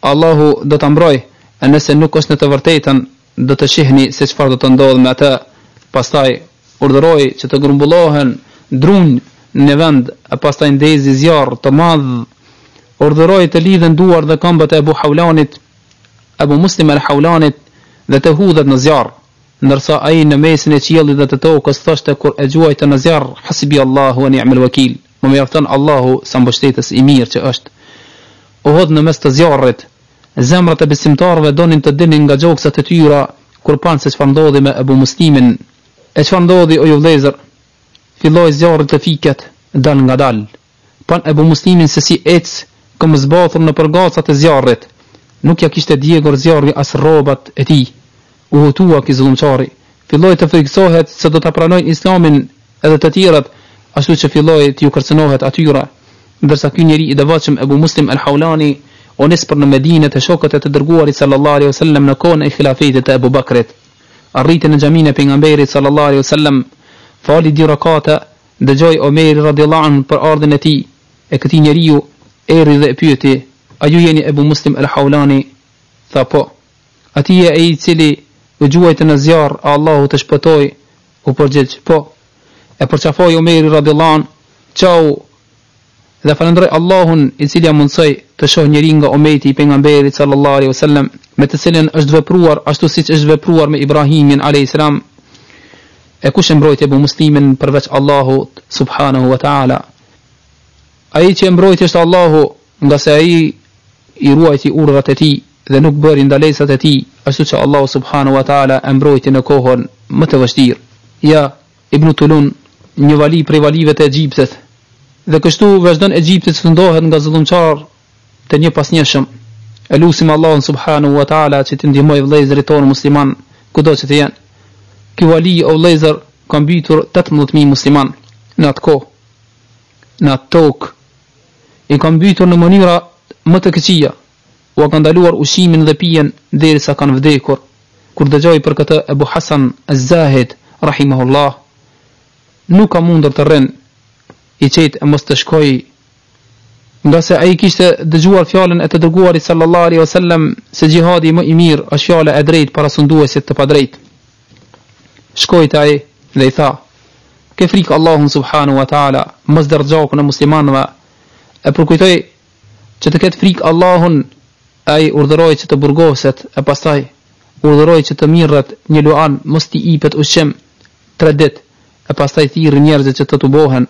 Allahu do ta mbrojë, e nëse nuk është në të vërtetën, do të shihni se çfarë do të ndodhë me atë. Pastaj urdhëroi që të grumbullohen drunj në vend e pastaj ndezi zjarr të madh. Urdhëroi të lidhen duart dhe këmbët e Ebu Hawlanit, Ebu Muslim al-Hawlanit, dhe të hudhet në zjarr, ndërsa ai në mesin e qiellit dhe të tokës thoshte kur e gjuajte në zjarr, Hasbi Allahu wa ni'mal wakil. Më mjafton Allahu sa mbështetës i mirë që është. U hodh në mes të zjarrit. Zemrat e besimtarëve donin të dilnin nga gjoksat e tyra kur panë se çfarë ndodhi me Ebu Muslimin. E çfarë ndodhi o ju vëllezër? Filloi zjarri të fiket dalëngadalë. Panë Ebu Muslimin se si ec këmbëzbathur nëpër gacat e zjarrit. Nuk ia kishte djegur zjarri as rrobat e tij. U hutua ky zullumqari, Filloi të frikësohet se do ta pranojnë Islamin edhe të tjerët, ashtu që filloi t'iu kërcënohet atyre. Ndërsa ky njeri i devotshëm Ebu Muslim al-Hawlani u nis për në Medinë te shokët e të Dërguarit sallallahu alejhi ve sellem në kohën e Khilafetit të Ebu Bakrit, arriti në Xhaminë e Pejgamberit sallallahu alejhi ve sellem, fali dy rakate, dëgjoi Omeri radhiyallahu anh për ardhjen e tij, të këtij njeriu, erdhi dhe e pyeti, A ju jeni Ebu Muslim al-Hawlani? Tha, Po. A ti je ai i cili u gjuajt në zjarr e Allahu të shpëtoi, u përgjigj, Po. E përqafoi Omeri radijallahu anhu, Qau dhe falënderoi Allahun i cili ia mundësoi të shohë njeri nga ummeti i Pejgamberit sallallahu alejhi ve sellem, me të cilin është vepruar ashtu siç është vepruar me Ibrahimin alejhi selam, e kush e mbrojti Ebu Muslimin përveç Allahut subhanehu ve teala? Ai që e mbrojti është Allahu. Ngase ai i ruajti urdhrat e Tij dhe nuk bëri ndalesat e Tij, ashtu që Allahu subhanahu wa ta'ala e mbrojti në kohën më të vështirë. Ja, Ibn Tulun, një vali prej valive të Egjiptit. Dhe kështu vazhdon Egjipti të sundohet nga zullumqarë të njëpasnjëshëm. E lusim Allahun subhanahu wa ta'ala që t'i ndihmojë vëllezërit tonë muslimanë kudo që të jenë. Ky vali, o vëllezër, ka mbytur tetëmbëdhjetë mijë muslimanë në atë kohë, në atë tokë. I ka mbytur në mënyra më të këqija, ua ka ndaluar ushqimin dhe pijen derisa kanë vdekur. Kur dëgjoi për këtë Ebu Hasan Az-Zahid, rahimahullah, nuk ka mundur të rrinë i qetë e mos të shkojë, ngase ai kishte dëgjuar fjalën e të Dërguarit, sallallahu alejhi ve sellem, se xhihadi më i mirë është fjala e drejtë para sunduesit të padrejtë. Shkoi te ai dhe i tha, Ke frikë Allahun subhanahu wa ta'ala, mos derdh gjakun e muslimanëve. E përkujtoi që të ketë frikë Allahun ai urdhëroi që të burgoset e pastaj urdhëroi që të mirret një luan mos t'i ipet ushqim tre ditë e pastaj thirri njerëzit që të tubohen.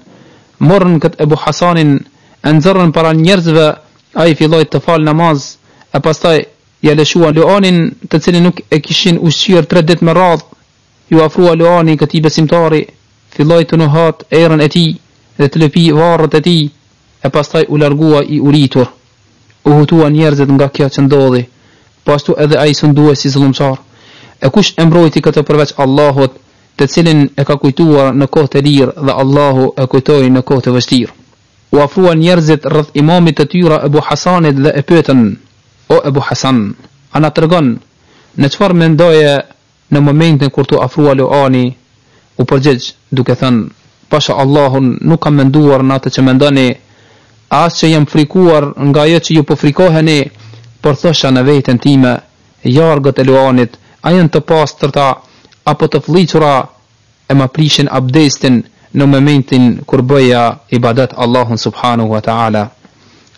Morën këtë Ebu Hasanin e nxorën para njerëzve, ai filloi të falë namaz e pastaj Ia lëshuan luanin, të cilin nuk e kishin ushqyer tre ditë me radhë. Iu afrua luani këtij besimtari, filloi të nuhasë erën e tij dhe të lëpijë varrët e tij, e pastaj u largua i uritur. U hutuan njerëzit nga kjo që ndodhi. Po ashtu edhe ai sunduesi zullumqar. E kush e mbrojti këtë përveç Allahut, të cilin e ka kujtuar në kohë të lirë dhe Allahu e kujtoi në kohë të vështirë. U afruan njerëzit rreth imamit të tyre Ebu Hasanit dhe e pyetën, O Ebu Hasan, a na tregon, në çfarë mendoje në momentin kur t'u afrua luani? U përgjigj, duke thënë, Pasha Allahun, nuk kam menduar në atë që mendoni, as që jam frikuar nga ajo që ju po frikoheni, por thosha në veten time, Jargët e luanit, a janë të pastërta, apo të flliqura, e ma prishin abdestin në momentin kur bëja ibadet Allahun subhanehu wa ta'ala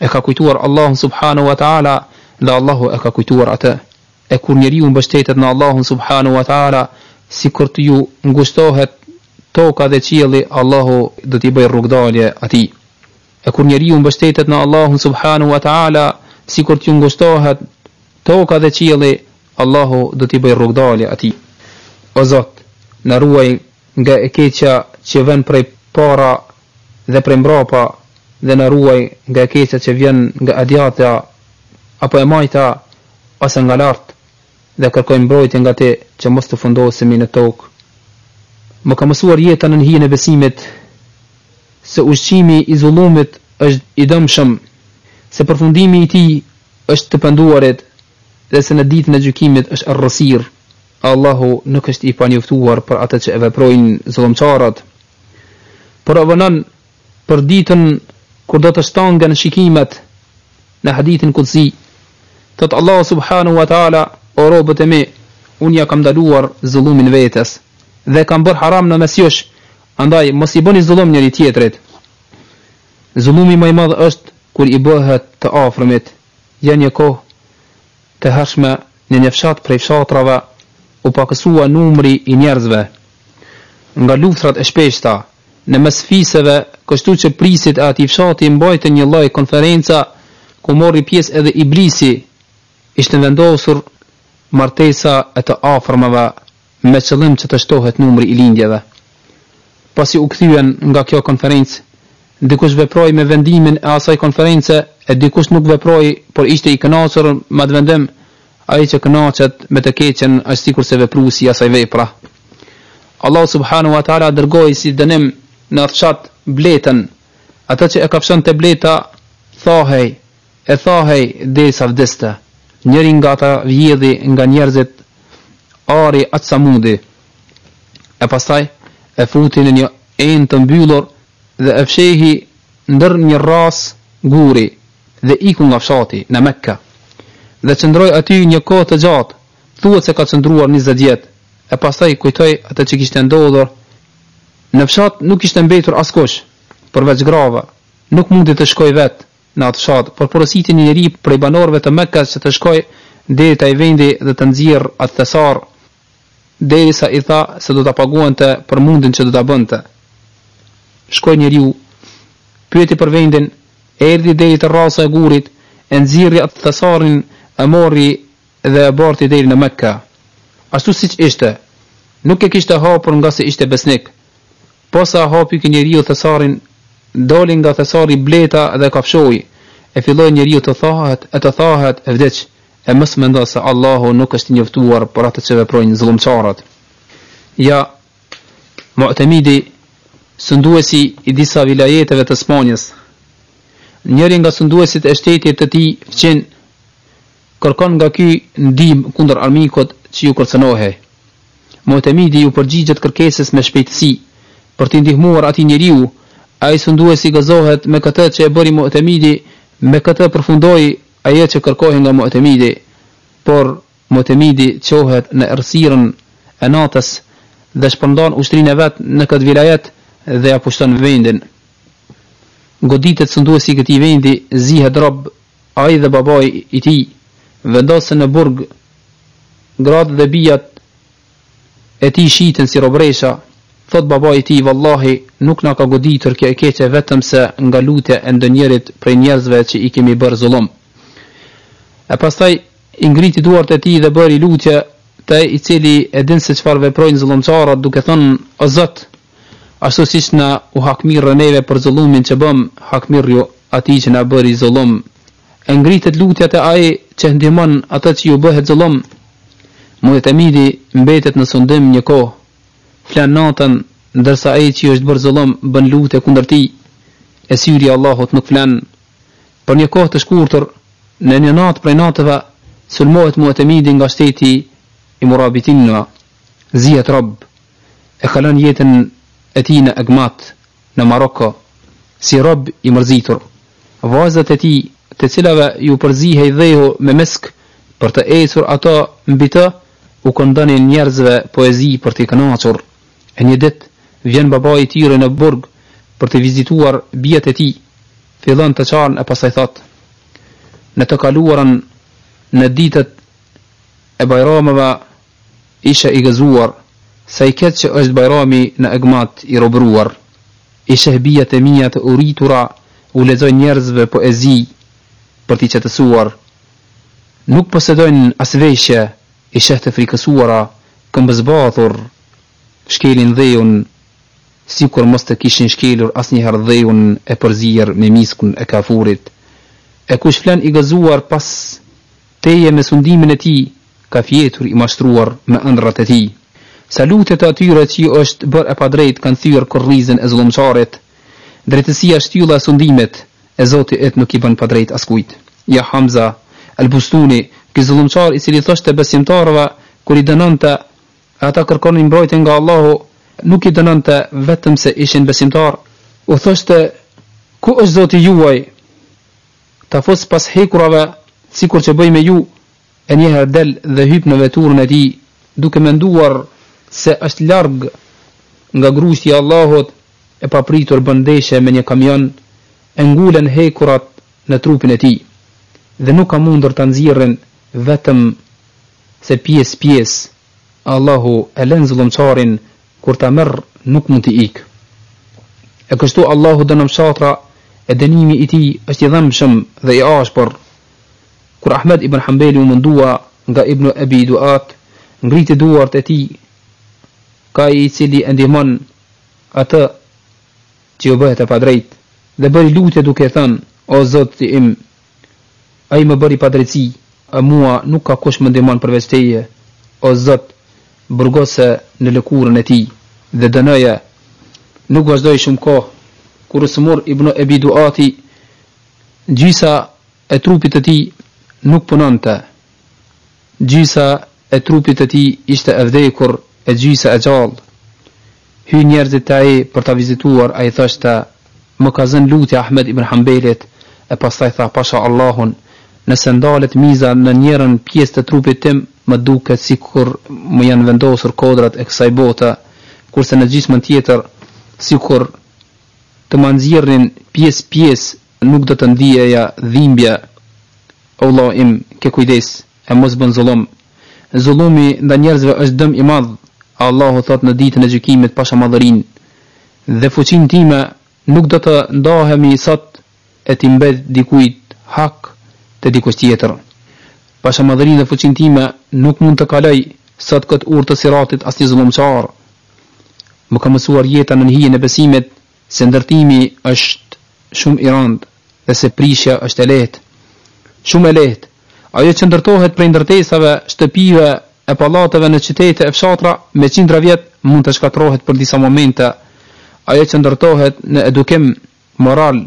e ka kujtuar Allahun subhanehu wa ta'ala dhe Allahu e ka kujtuar atë e kur njeriu mbështetet në Allahun subhanehu wa ta'ala sikur të ju ngushtohet toka dhe qielli Allahu do t'i bëjë rrugëdalje atij e kur njeriu mbështetet në Allahun subhanehu wa ta'ala sikur të ju ngushtohet toka dhe qielli Allahu do t'i bëjë rrugëdalje atij. O Zot, na ruaj nga e keqja që vjen prej para dhe prej mbrapa dhe na ruaj nga e keqja që vjen nga e djatha apo e majta ose nga lart dhe kërkojmë mbrojtje nga Ti që mos të fundosemi në tokë. Më ka mësuar jeta nën hijen e besimit se ushqimi i zullumit është i dëmshëm, se përfundimi i tij është të penduarit, dhe se në Ditën e Gjykimit është errësirë, Allahu nuk është i panjoftuar për atë që e veprojnë zullumqarët. Por ua vonon për ditën kur do të shtangen shikimet. Në hadithin kudsi, thotë Allahu subhanahu wa taala, O robët e mi, unë ia kam ndaluar zullumin vetes dhe e kam bërë haram në mes jush, andaj mos i bëni zullum njëri tjetrit. Zullumi më i madh është kur i bëhet të afërmit. Ja një kohë të hershme në një fshat prej fshatrave u pakësua numri i njerëzve nga luftrat e shpeshta në mes fiseve kështu që prijësit e atij fshati mbajtën një lloj konference ku mori pjesë edhe iblisi ishte vendosur martesa e të afërmëve me qëllim që të shtohet numri i lindjeve. Pasi u kthyen nga kjo konferencë, dikush veproi me vendimin e asaj konference e dikush nuk veproi, por ishte i kënaqur me atë vendim, ai që kënaqet me të keqen është sikurse vepruesi i asaj vepra. Allahu subhanahu wa ta'ala dërgoi si dënim në atë fshat bletën, atë që e kafshonte bleta thahej, E thahej derisa vdiste. Njëri nga ata vodhi nga njerëzit ari aq sa mundi, e pastaj e futi në një enë të mbyllur dhe e fshehi ndër një rrasë guri dhe iku nga fshati, në Mekka. Dhe qëndroi aty një kohë të gjatë, thuhet se ka qëndruar njëzet vjet, e pastaj kujtoi atë që kishte ndodhur, Në fshat nuk kishte mbetur askush, përveç grave, nuk mundi të shkojë vetë, në atë fshat, por porositi një njeri prej banorëve të Mekkas që të shkojë deri te ai vendi dhe të nxjerrë atë thesar, derisa i tha se do ta paguante për mundin që do ta bënte. Shkoi njeriu, pyeti për vendin, erdhi deri te rrasa e gurit, e nxori atë thesarin, e mori dhe e barti deri në Mekka, ashtu siç ishte, nuk e kishte hapur ngase ishte besnik, Posa hapi ky njeriu thesarin, doli nga thesari bleta dhe e kafshoi, e filloi njeriu të thahet e të thahet, vdiq, e mos mendo se Allahu nuk është i njoftuar për atë që veprojnë zullumqarët. Ja, Mu'temidi, sunduesi i disa vilajeteve të Spanjës, njëri nga sunduesit e shtetit të tij fqinj, Kërkon nga ky ndihmë kundër armikut që iu kërcënohej. Mu'temidi u përgjigjet kërkesës me shpejtësi, për t'i ndihmuar atij njeriu, ai sunduesi gëzohet me këtë që e bëri Mu'temidi, me këtë përfundoi ajo që kërkohej nga Mu'temidi, por Mu'temidi çohet në errësirën e natës dhe shpërndan ushtërinë e vet në këtë vilajet dhe ia pushton vendin. Goditet sunduesi i këtij vendi, zihet rob, Ai dhe babai i tij vendosen në burg. Gratë dhe bijat e tij shiten si robëresha. Thotë babai i tij, Vallahi, nuk na ka goditur kjo e keqe vetëm se nga lutja e ndonjërit prej njerëzve që i kemi bërë zullum. E pastaj i ngriti duart e tij dhe bëri lutje te Ai i Cili e din se çfarë veprojnë zullumqarët, duke thënë, O Zot! Ashtu siç na u hakmirre neve për zullumin që bëmë, hakmirrju atij që na bëri zullum. E ngritet lutja te Ai që e ndihmon atë që iu bëhet zullum. Mu'temidi mbetet në sundim një kohë, flen natën, ndërsa ai që i është bërë zullum bën lutje kundër tij, e syri i Allahut nuk flen. Për një kohë të shkurtër, në një natë prej natëve, sulmohet Mu'temidi nga shteti i Murabitinëve. Zihet rob. e kalon jetën e tij në Egmat, në Maroko, si rob i mërzitur. Vajzat e tij, të cilave iu përzihej dhehu me misk për të ecur ato mbi të, u këndonin njerëzve poezi për t'i kënaqur. E një ditë, vjen babai i tyre në burg për t'i vizituar bijat e tij, fillon të qan e pastaj thotë, Në të kaluarën, në ditët e bajrameve, Isha i gëzuar, sa i keq që është Bajrami në Egmat i robëruar. I sheh bijat e mia të uritura u lexojnë njerëzve poezi për t'i qetësuar. Nuk posedojnë as veshje, i sheh të frikësuara, këmbëzbathur, shkelin dheun, sikur mos të kishin shkelur asnjëherë dheun e përzier me miskun e kafurit. E kush flen i gëzuar pas. Teje me sundimin e tij ka fjetur i mashtruar me ëndrrat e tij. Sa lutje të atyre që iu është bërë e padrejtë kanë thyer kurrizën e zullumqarit. Drejtësia shtylla e sundimit e Zoti yt nuk i bën padrejtë askujt. Ja Hamza, El Bustuni, ky zullumqar i cili u thoshte besimtarëve kur i dënonte e ata kërkonin mbrojtje nga Allahu, nuk i dënonte vetëm se ishin besimtarë, u thoshte ku është Zoti juaj Ta fus pas hekurave sikur që bëj me ju e njëherë del dhe hyp në veturën e tij duke menduar se është larg nga grushti i Allahut e papritur bën ndeshje me një kamion e ngulen hekurat në trupin e tij dhe nuk ka mundur ta nxirrin vetëm se pjesë pjesë Allahu e len zullumqarin kur ta merr nuk mund t'i ikë e kështu Allahu dënon fshatra e dënimi i tij është i dhembshëm dhe i ashpër kur Ahmed ibn Hambeli u mundua nga ibn Ebi Duat ngriti duart e tij kah ai i cili e ndihmon atë që iu bëhet e padrejtë dhe bëri lutje duke thënë o zoti im Ai më bëri padrejtësi e mua nuk ka kush më ndihmon përveç teje, o Zot, burgose në lëkurën e tij dhe dënoje. Nuk vazhdoi shumë kohë, kur u sëmur Ibn Ebi Duati, gjysa e trupit të tij nuk punonte. Gjysa e trupit të tij ishte e vdekur e gjysa e gjallë. Hyjnë njerëzit te ai për ta vizituar, ai thoshte, Më ka zënë lutja e Ahmed ibn Hanbelit, e pastaj tha, Pasha Allahun, nëse ndalet miza në njërën pjesë të trupit tim, më duket sikur më janë vendosur kodrat e kësaj bote, kurse në gjysmën tjetër, sikur të ma nxirrnin pjesë-pjesë, nuk do të ndieja dhimbje o vëlla im ke kujdes e mos bën zullum zullumi ndaj njerëzve është dëm i madh Allahu thotë në ditën e gjykimit pasha madhërinë dhe fuqinë time nuk do të ndahemi sot e t'i mbet dikujt hak te dikush tjetër pasha madhërinë dhe fuqinë time nuk mund të kalojë sot këtë urë të siratit asnjë zullumqar më ka mësuar jeta nën hijen e besimit se ndërtimi është shumë i rëndë dhe se prishja është e lehtë. Shumë e lehtë. Ajo që ndërtohet prej ndërtesave, shtëpive e pallateve në qytete e fshatra me qindra vjet mund të shkatërrohet për disa momente. Ajo që ndërtohet në edukim, moral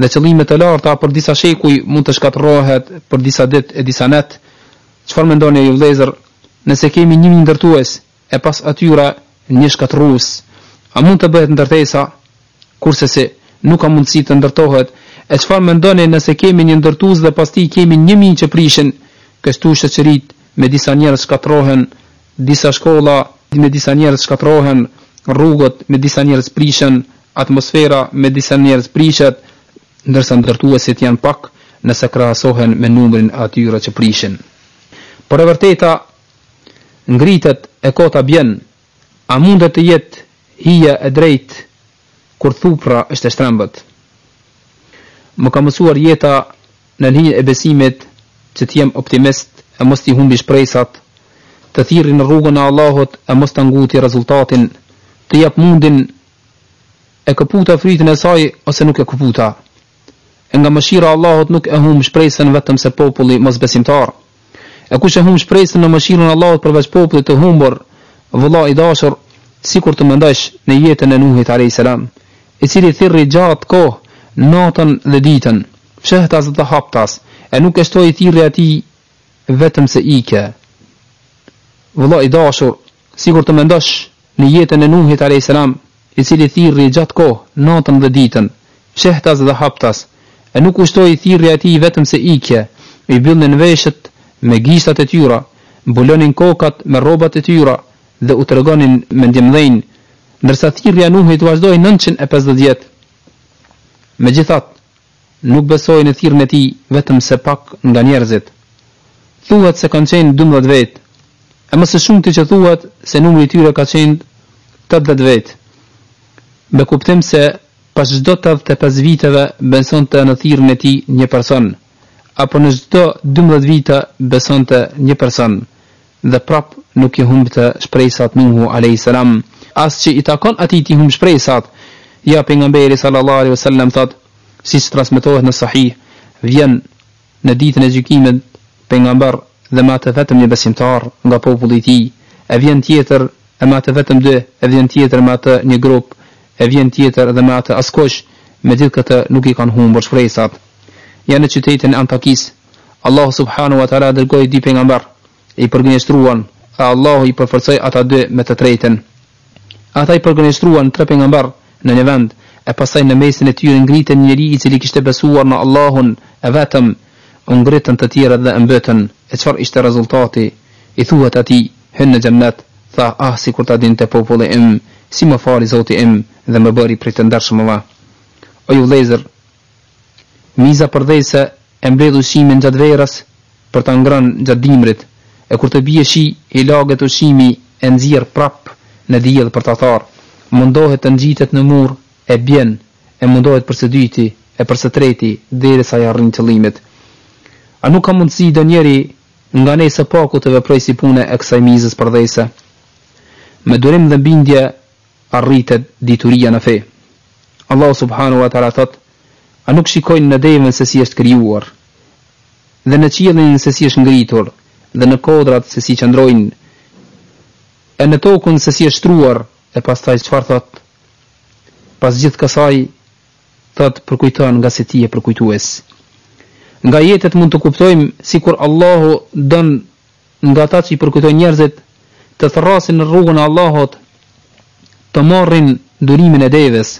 dhe qëllime të larta për disa shekuj mund të shkatërrohet për disa ditë e disa net. Çfarë mendoni ju vëllezër? Nëse kemi një mijë ndërtues, e pas atyre një shkatërrues, a mund të bëhet ndërtesa, kurrsesi nuk ka mundësi të ndërtohet, e çfarë mendoni nëse kemi një ndërtues dhe pas tij kemi një mijë që prishin, kështu shoqëritë me disa njerëz shkatërrohen, disa shkolla me disa njerëz shkatërrohen, rrugët me disa njerëz prishen, atmosfera me disa njerëz prishet, ndërsa ndërtuesit janë pak nëse krahasohen me numrin e atyre që prishin. Por e vërteta ngritet e kota bjen, a mundet të jetë hija e drejtë kur thupra është e shtrembët? Më ka mësuar jeta nën hijen e besimit që të jem optimist e mos t'i humbi shpresat, të thirrë në rrugën e Allahut e mos ta nguti rezultatin, të jap mundin e këputa frytin e saj ose nuk e këputa. E nga mëshira e Allahut nuk e humb shpresën vetëm se populli mosbesimtar. E kush e humb shpresën në mëshirën e Allahut përveç popullit të humbur, vëlla i dashur, sikur të mendosh në jetën e Nuhit alejhi selam, i cili thirri gjatë kohë natën dhe ditën, fshehtas dhe haptas, e nuk u shtoi thirrja e tij vetëm se ikje. Vëlla i dashur! Sikur të mendosh në jetën e Nuhit alejhi selam, i cili thirri gjatë kohë, natën dhe ditën, fshehtas dhe haptas, e nuk u shtoi thirrja e tij vetëm se ikje, i mbyllnin veshët me gishtat e tyra, mbulonin kokat me rrobat e tyra dhe u tregonin mendjemëdhenj, ndërsa thirrja e Nuhit vazhdoi nëntëqind e pesëdhjetë vjet. Megjithatë, Nuk besoi në thirrjen e tij vetëm se pak nga njerëzit. Thuhet se kanë qenë dymbëdhjetë vetë, e më së shumti që thuhet se numri i tyre ka qenë tetëdhjetë vetë. Me kuptim se pas çdo tetëdhjetë e pesë viteve besonte në thirrjen e tij një person, apo në çdo dymbëdhjetë vite besonte një person. dhe prap nuk i humbte shpresat Nuhu alejhi selam as që i takon atij t'i humb shpresat ja pejgamberi sallallahu alejhi wasallam thotë siç transmetohet në sahih vjen në ditën e gjykimit pejgamber dhe me atë vetëm një besimtar nga populli i tij e vjen tjetër e me atë vetëm dy e vjen tjetër me atë një grup e vjen tjetër dhe me atë askush megjithë këtë nuk i kanë humbur shpresat ja në qytetin e antakisë Allahu subhanahu wa ta'ala dërgoi dy pejgamberë, i përgënjeshtruan, e Allahu i përforcoi ata dy me të tretin. Ata i përgënjeshtruan tre pejgamberë në një vend, e pastaj në mesin e tyre ngritet një njeri i cili kishte besuar në Allahun e vetëm, u ngritën të tjerët dhe e mbytën. E çfarë ishte rezultati? I thuhet atij, Hyn në Xhennet. Tha, Ah, sikur ta dinte populli im, si më fali Zoti im dhe më bëri prej të ndershmëve. O ju vëllezër! Miza përdhese e mbledh ushqimin gjatë verës për ta ngrënë gjatë dimrit, e kur të bie shi i laget ushqimi e nxjerr prapë në diell për ta tharë. Mundohet të ngjitet në mur e bjen e mundohet për së dyti e për së treti derisa ia arrin qëllimit. A nuk ka mundësi ndonjëri nga ne së paku të veprojë si puna e kësaj mizës përdhese? Me durim dhe bindje arritet dituria në fe. Allahu subhanahu wa taala thotë, A nuk shikojnë në devën se si është krijuar, dhe në qiellin se si është ngritur, dhe në kodrat se si qëndrojnë, e në tokën se si është shtruar, e pastaj çfarë thotë? Pas gjithë kësaj, thotë përkujto ngase ti je përkujtues. Nga ajetet mund të kuptojmë sikur Allahu don nga ata që i përkujtojnë njerëzit, të thërrasin në rrugën e Allahut, të marrin durimin e devës,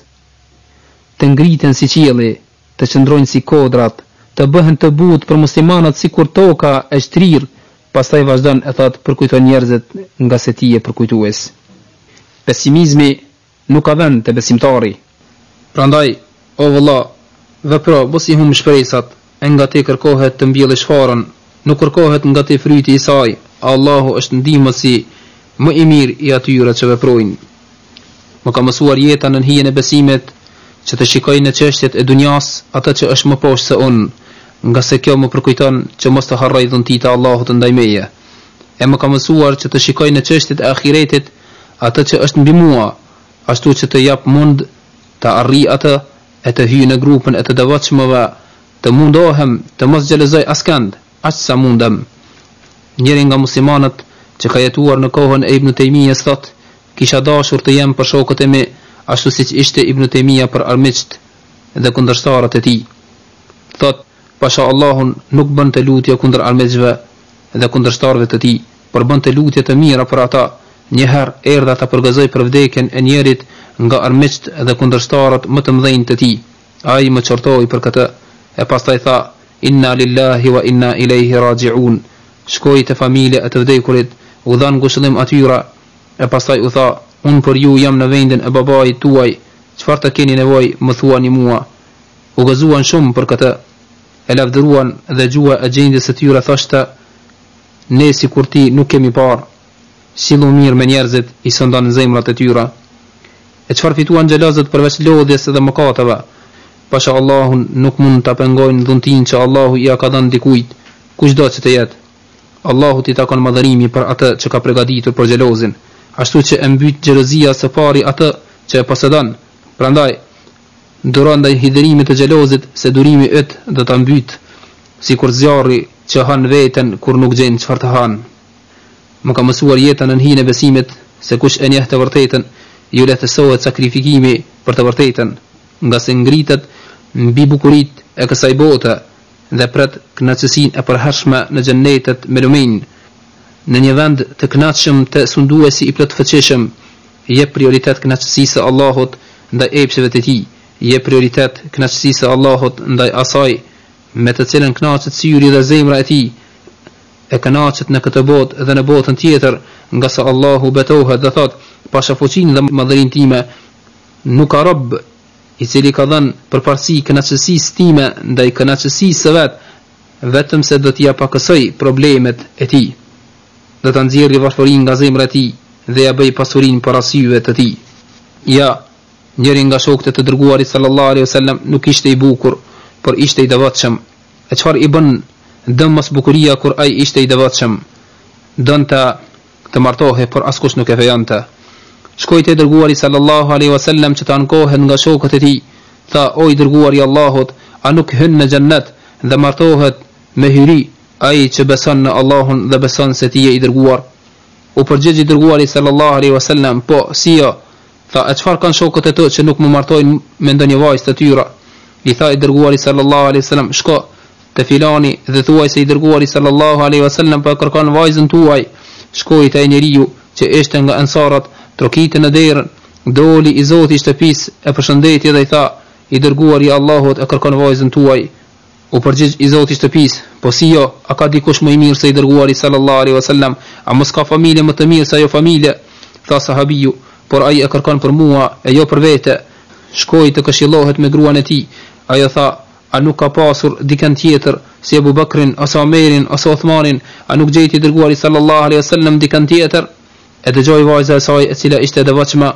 të ngriten si qielli, të qëndrojnë si kodrat, të bëhen të butë për muslimanët sikur toka e shtrirë, pastaj vazhdon e thotë përkujto njerëzit ngase ti je përkujtues. Pesimizmi. Nuk ka vend te besimtari. Prandaj, o vëlla, vepro, mos i humb shpresat, e nga te kërkohet të mbjellësh farën, nuk kërkohet nga te fryti i saj, e Allahu është Ndihmësi më i mirë i atyre që veprojnë. Më ka mësuar jeta nën hijen e besimit, që të shikoj në çështjet e dunjasë atë që është më poshtë se unë, ngase kjo më përkujton që mos të harroj dhuntitë e Allahut ndaj meje. E më ka mësuar që të shikoj në çështjet e ahiretit atë që është mbi mua, ashtu që të jap mund ta arrij atë e të hyj në grupin e të devotshmëve, të mundohem të mos xhelozoj askënd, aq sa mundem. Njëri nga muslimanët që ka jetuar në kohën e Ibn Tejmijës thotë, Kisha dashur të jem për shokët e mi ashtu siç ishte Ibn Tejmija për armiqtë dhe kundërshtarët e tij. Thotë, Pasha Allahun nuk bënte lutje kundër armiqve dhe kundërshtarëve të tij, por bënte lutje të mira për ata. Një herë, erdha ta përgëzoj për vdekjen e njërit nga armiqtë dhe kundërshtarët më të mëdhenj të tij. Ai më qortoi për këtë, e pastaj tha, Inna lillahi wa inna ilejhi raji'un. Shkoi te familja e të vdekurit, u dha ngushëllim atyre, e pastaj u tha, Unë për ju jam në vendin e babait tuaj, çfarë të keni nevojë, më thuani mua. U gëzuan shumë për këtë. E lavdëruan dhe gjuha e gjendjes së tyre thoshte, Ne sikur ti nuk kemi parë. Sillu mirë me njerëzit, i sundon zemrat e tyre. E çfarë fituan xhelozët përveç lodhjes dhe mëkateve? Pasha Allahun nuk mund ta pengojnë dhuntinë që Allahu ia ka dhënë dikujt, kushdo që të jetë. Allahut i takon madhërimi për atë që ka pregaditur për xhelozin, ashtu që e mbyt xhelozia së pari atë që e posedon. Prandaj. Duro ndaj hidhërimit të xhelozit se durimi yt do ta mbytë, sikur zjarri që han veten kur nuk gjen çfarë të hajë. Më ka mësuar jeta nën hijen e besimit se kush e njeh të vërtetën iu lehtësohet sakrifikimi për të vërtetën, ngase ngritet mbi bukuritë e kësaj bote dhe pret kënaqësinë e përhershme në xhennetet me lumenj. Në një vend të kënaqshëm te sunduesi i plotfuqishëm, jep prioritet kënaqësisë së Allahut ndaj epsheve të tij, jep prioritet kënaqësisë së Allahut ndaj asaj me të cilën kënaqet syri dhe zemra e tij, e kënaqet në këtë botë dhe në botën tjetër, ngase Allahu betohet dhe thotë, Pasha fuqinë dhe madhërinë time, nuk ka rob, i cili ka dhënë përparësi kënaqësisë time ndaj kënaqësisë së vet, vetëm se do t'ia pakësoj problemet e tij. Do ta nxjerri varfërinë nga zemra e tij dhe ia bëj pasurinë para syve të tij. Ja, njëri nga shokët e të Dërguarit sallallahu alejhi ve sellem nuk ishte i bukur, por ishte i devotshëm. E çfarë i bën dëm mosbukuria kur ai ishte i devotshëm? Donte të martohej, por askush nuk e fejonte. Shkoi te i Dërguari sallallahu alejhi wa sellem që të ankohet nga shokët e tij, tha, O i Dërguar i Allahut, a nuk hyn në Xhennet dhe martohet me hyri ai që beson në Allahun dhe beson se ti je i Dërguar? U përgjigj i Dërguari sallallahu alejhi wa sellem, Po, si jo? Tha, e çfarë kanë shokët e tu që nuk më martojnë me ndonjë vajzë të tyre? I tha i Dërguari sallallahu alejhi ve sellem, shko te filani dhe thuaj se i Dërguari sallallahu alejhi ve sellem po e kërkon vajzën tuaj. Shkoi te ai njeri, që ishte nga ensarët, trokiti në derën, doli i zoti i shtëpisë, e përshëndeti dhe i tha, I Dërguari i Allahut e kërkon vajzën tuaj. U përgjigj i zoti i shtëpisë, Po si jo, a ka dikush më i mirë se i Dërguari sallallahu alejhi ve sellem, a mos ka familje më të mirë se ajo familje? Tha sahabiu, Por ai e kërkon për mua, e jo për vete. Shkoi të këshillohet me gruan e tij. Ajo tha, A nuk ka pasur dikënd tjetër, si Ebu Bekrin, ose Omerin, ose Uthmanin, a nuk gjeti i Dërguari sallallahu alejhi ve sellem dikënd tjetër? E dëgjoi vajza e saj e cila ishte e devotshme,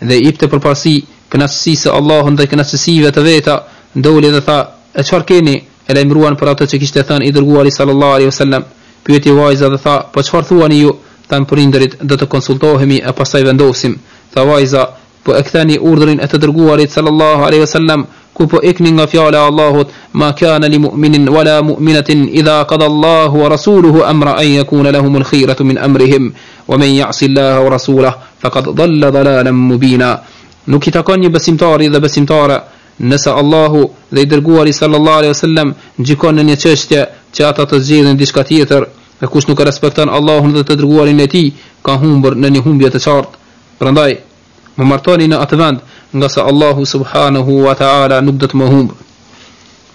dhe i jepte përparësi kënaqësisë së Allahut ndaj kënaqësive të veta, doli dhe tha, E çfarë keni? E lajmëruan për atë që kishte thënë i Dërguari sallallahu alejhi ve sellem. Pyeti vajza dhe tha, Po çfarë thuani ju? Thanë prindërit, Do të konsultohemi e pastaj vendosim. Tha vajza, Po e ktheni urdhrin e të Dërguarit sallallahu alejhi ve sellem, ku po ikni nga fjala e Allahut, ma kana li mu'minin wa la mu'minatin idha kada Allahu wa rasuluhu amra an yakuna lahumul khiratu min amrihim, wa men ya'si Allaha wa rasulah, faqad dalla dalalan mubina. Nuk i takon një besimtari dhe besimtare, nëse Allahu dhe i Dërguari sallallahu alejhi wasallam gjykon në një çështje, që ata të zgjedhin diçka tjetër, e kush nuk e respekton Allahun dhe të Dërguarin e Tij, ka humbur në një humbje të qartë. Prandaj, Më martoni në atë vend, ngase Allahu subhanehu wa ta'ala nuk do të më humbë.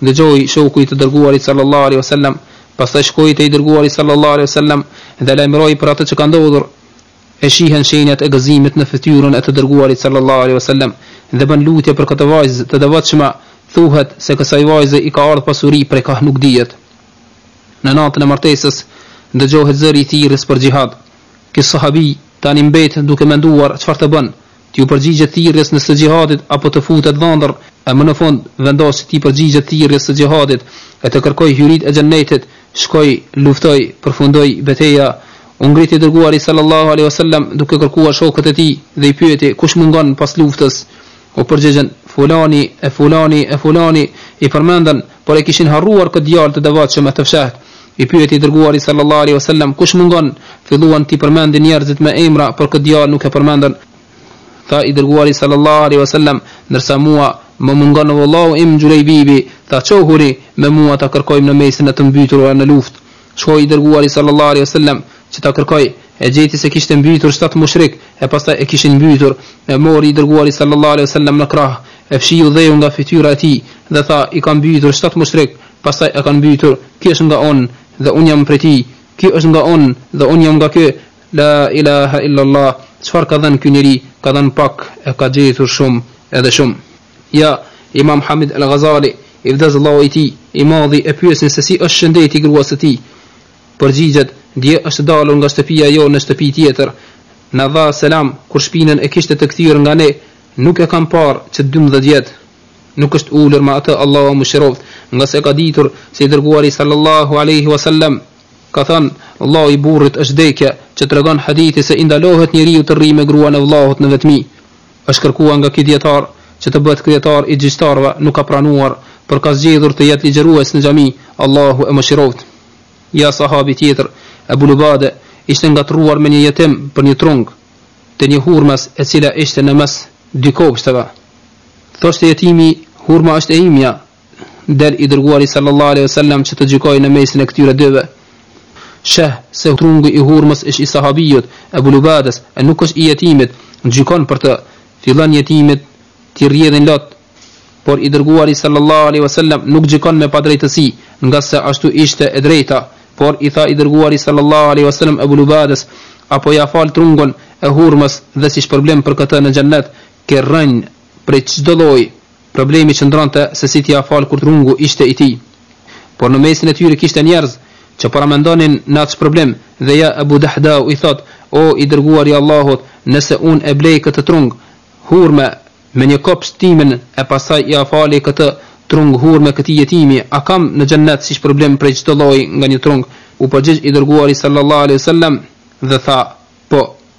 Dëgjoi shoku i të dërguarit sallallahu alaihi wasallam, pastaj shkoi te i dërguari sallallahu alaihi wasallam dhe e lajmëroi për atë që ka ndodhur. E shihen shenjat e gëzimit në fytyrën e të dërguarit sallallahu alaihi wasallam dhe bën lutje për këtë vajzë të devotshme, thuhet se kësaj vajze i ka ardhur pasuri prej kah nuk dihet. Në natën e martesës dëgjohet zëri i thirrjes për xhihad. Ky sahabi Tani mbet duke menduar çfarë të bëjë, t'iu përgjigjet thirrjes së xhihadit apo të futet dhëndër, e më në fund vendos t'i përgjigjet thirrjes së xhihadit e të kërkojë hyritë e Xhennetit, shkoi, luftoi, përfundoi beteja, u ngrit i Dërguari sallallahu alejhi ve sellem duke kërkuar shokët e tij dhe i pyeti kush mungon pas luftës, u përgjigjën fulani e fulani e fulani i përmendën, por e kishin harruar këtë djalë të devotshëm e të fshehtë. I pyeti i Dërguari sallallahu alejhi ve sellem, Kush mungon? Filluan t'i përmendin njerëzit me emra, por këtë djalë nuk e përmendën. Tha i Dërguari sallallahu alejhi ve sellem, Ndërsa mua më mungon vëllau im Xhulejbibi, tha çohuni me mua ta kërkojmë në mesin e të mbyturve në luftë. Shkoi i Dërguari sallallahu alejhi ve sellem që ta kërkojë, e gjeti se kishte mbytur shtatë mushrikë, e pastaj e kishin mbytur, e mori i Dërguari sallallahu alejhi ve sellem në krah, e fshiu dheu nga fytyra e tij, dhe tha, i ka mbytur shtatë mushrikë, pastaj e kanë mbytur, ky është nga unë, dhe unë jam prej tij, ky është nga unë, dhe unë jam nga ky, la ilahe illallah, çfarë ka dhënë ky njeri, ka dhënë pak, e ka gjetur shumë, edhe shumë. Ja, Imam Hamid al-Ghazali, i vdes vllau i tij, i madhi, e pyesin se si është shëndeti i gruas së tij. Përgjigjet, Dje është dalur nga shtëpia jonë në shtëpi tjetër. Na dha selam, kur shpinën e kishte të kthyer nga ne, nuk e kam parë që dymbëdhjetë vjet. Nuk është ulur me atë Allahu e mëshiroftë, ngase e ka ditur se i Dërguari sal-lallahu alejhi wa sal-lem ka thënë, Vllau i burrit është vdekja, që tregon hadithi se i ndalohet njeriut të rrijë me gruan e vllaut në vetmi. Është kërkuar nga ky dijetar që të bëhet kryetar i gjyqtarëve nuk ka pranuar por ka zgjedhur të jetë ligjërues në xhami, Allahu e mëshiroftë. Ja sahabi tjetër, Ebu Lubade, ishte ngatërruar me një jetim për një trung të një hurmes e cila ishte në mes dy kopshteve. Thoshte jetimi, Hurma është e imja, del i dërguari sallallahu alaihi wasallam që të gjykojë në mesin e këtyre dyve. Sheh se trungu i hurmës është i sahabiut, Ebu Lubadës, e nuk është i jetimit, gjykon për të. Fillon jetimit t'i rrjedhin lot, por i dërguari sallallahu alaihi wasallam nuk gjykon me padrejtësi, ngase ashtu ishte e drejta, por i tha i dërguari sallallahu alaihi wasallam Ebu Lubadës, a po ia fal trungun e hurmës dhe si shpërblim për këtë në xhennet, ke rrënjë prej çdo lloji. Problemi qëndronte se si t'ia falë kur trungu ishte i tij. Por në mesin e tyre kishte njerëz, që paramendonin në atë shpërblim, dhe ja Abu Dahdau i thotë, O i Dërguari i Allahut, nëse unë e blej këtë trung, hurme, me një kopsht timin, e pastaj ia fali këtë trung hurme këtij jetimi, a kam në Xhennet si shpërblim prej çdo lloji nga një trung? U përgjigj i Dërguari sallallahu alejhi ve sellem dhe tha, Po.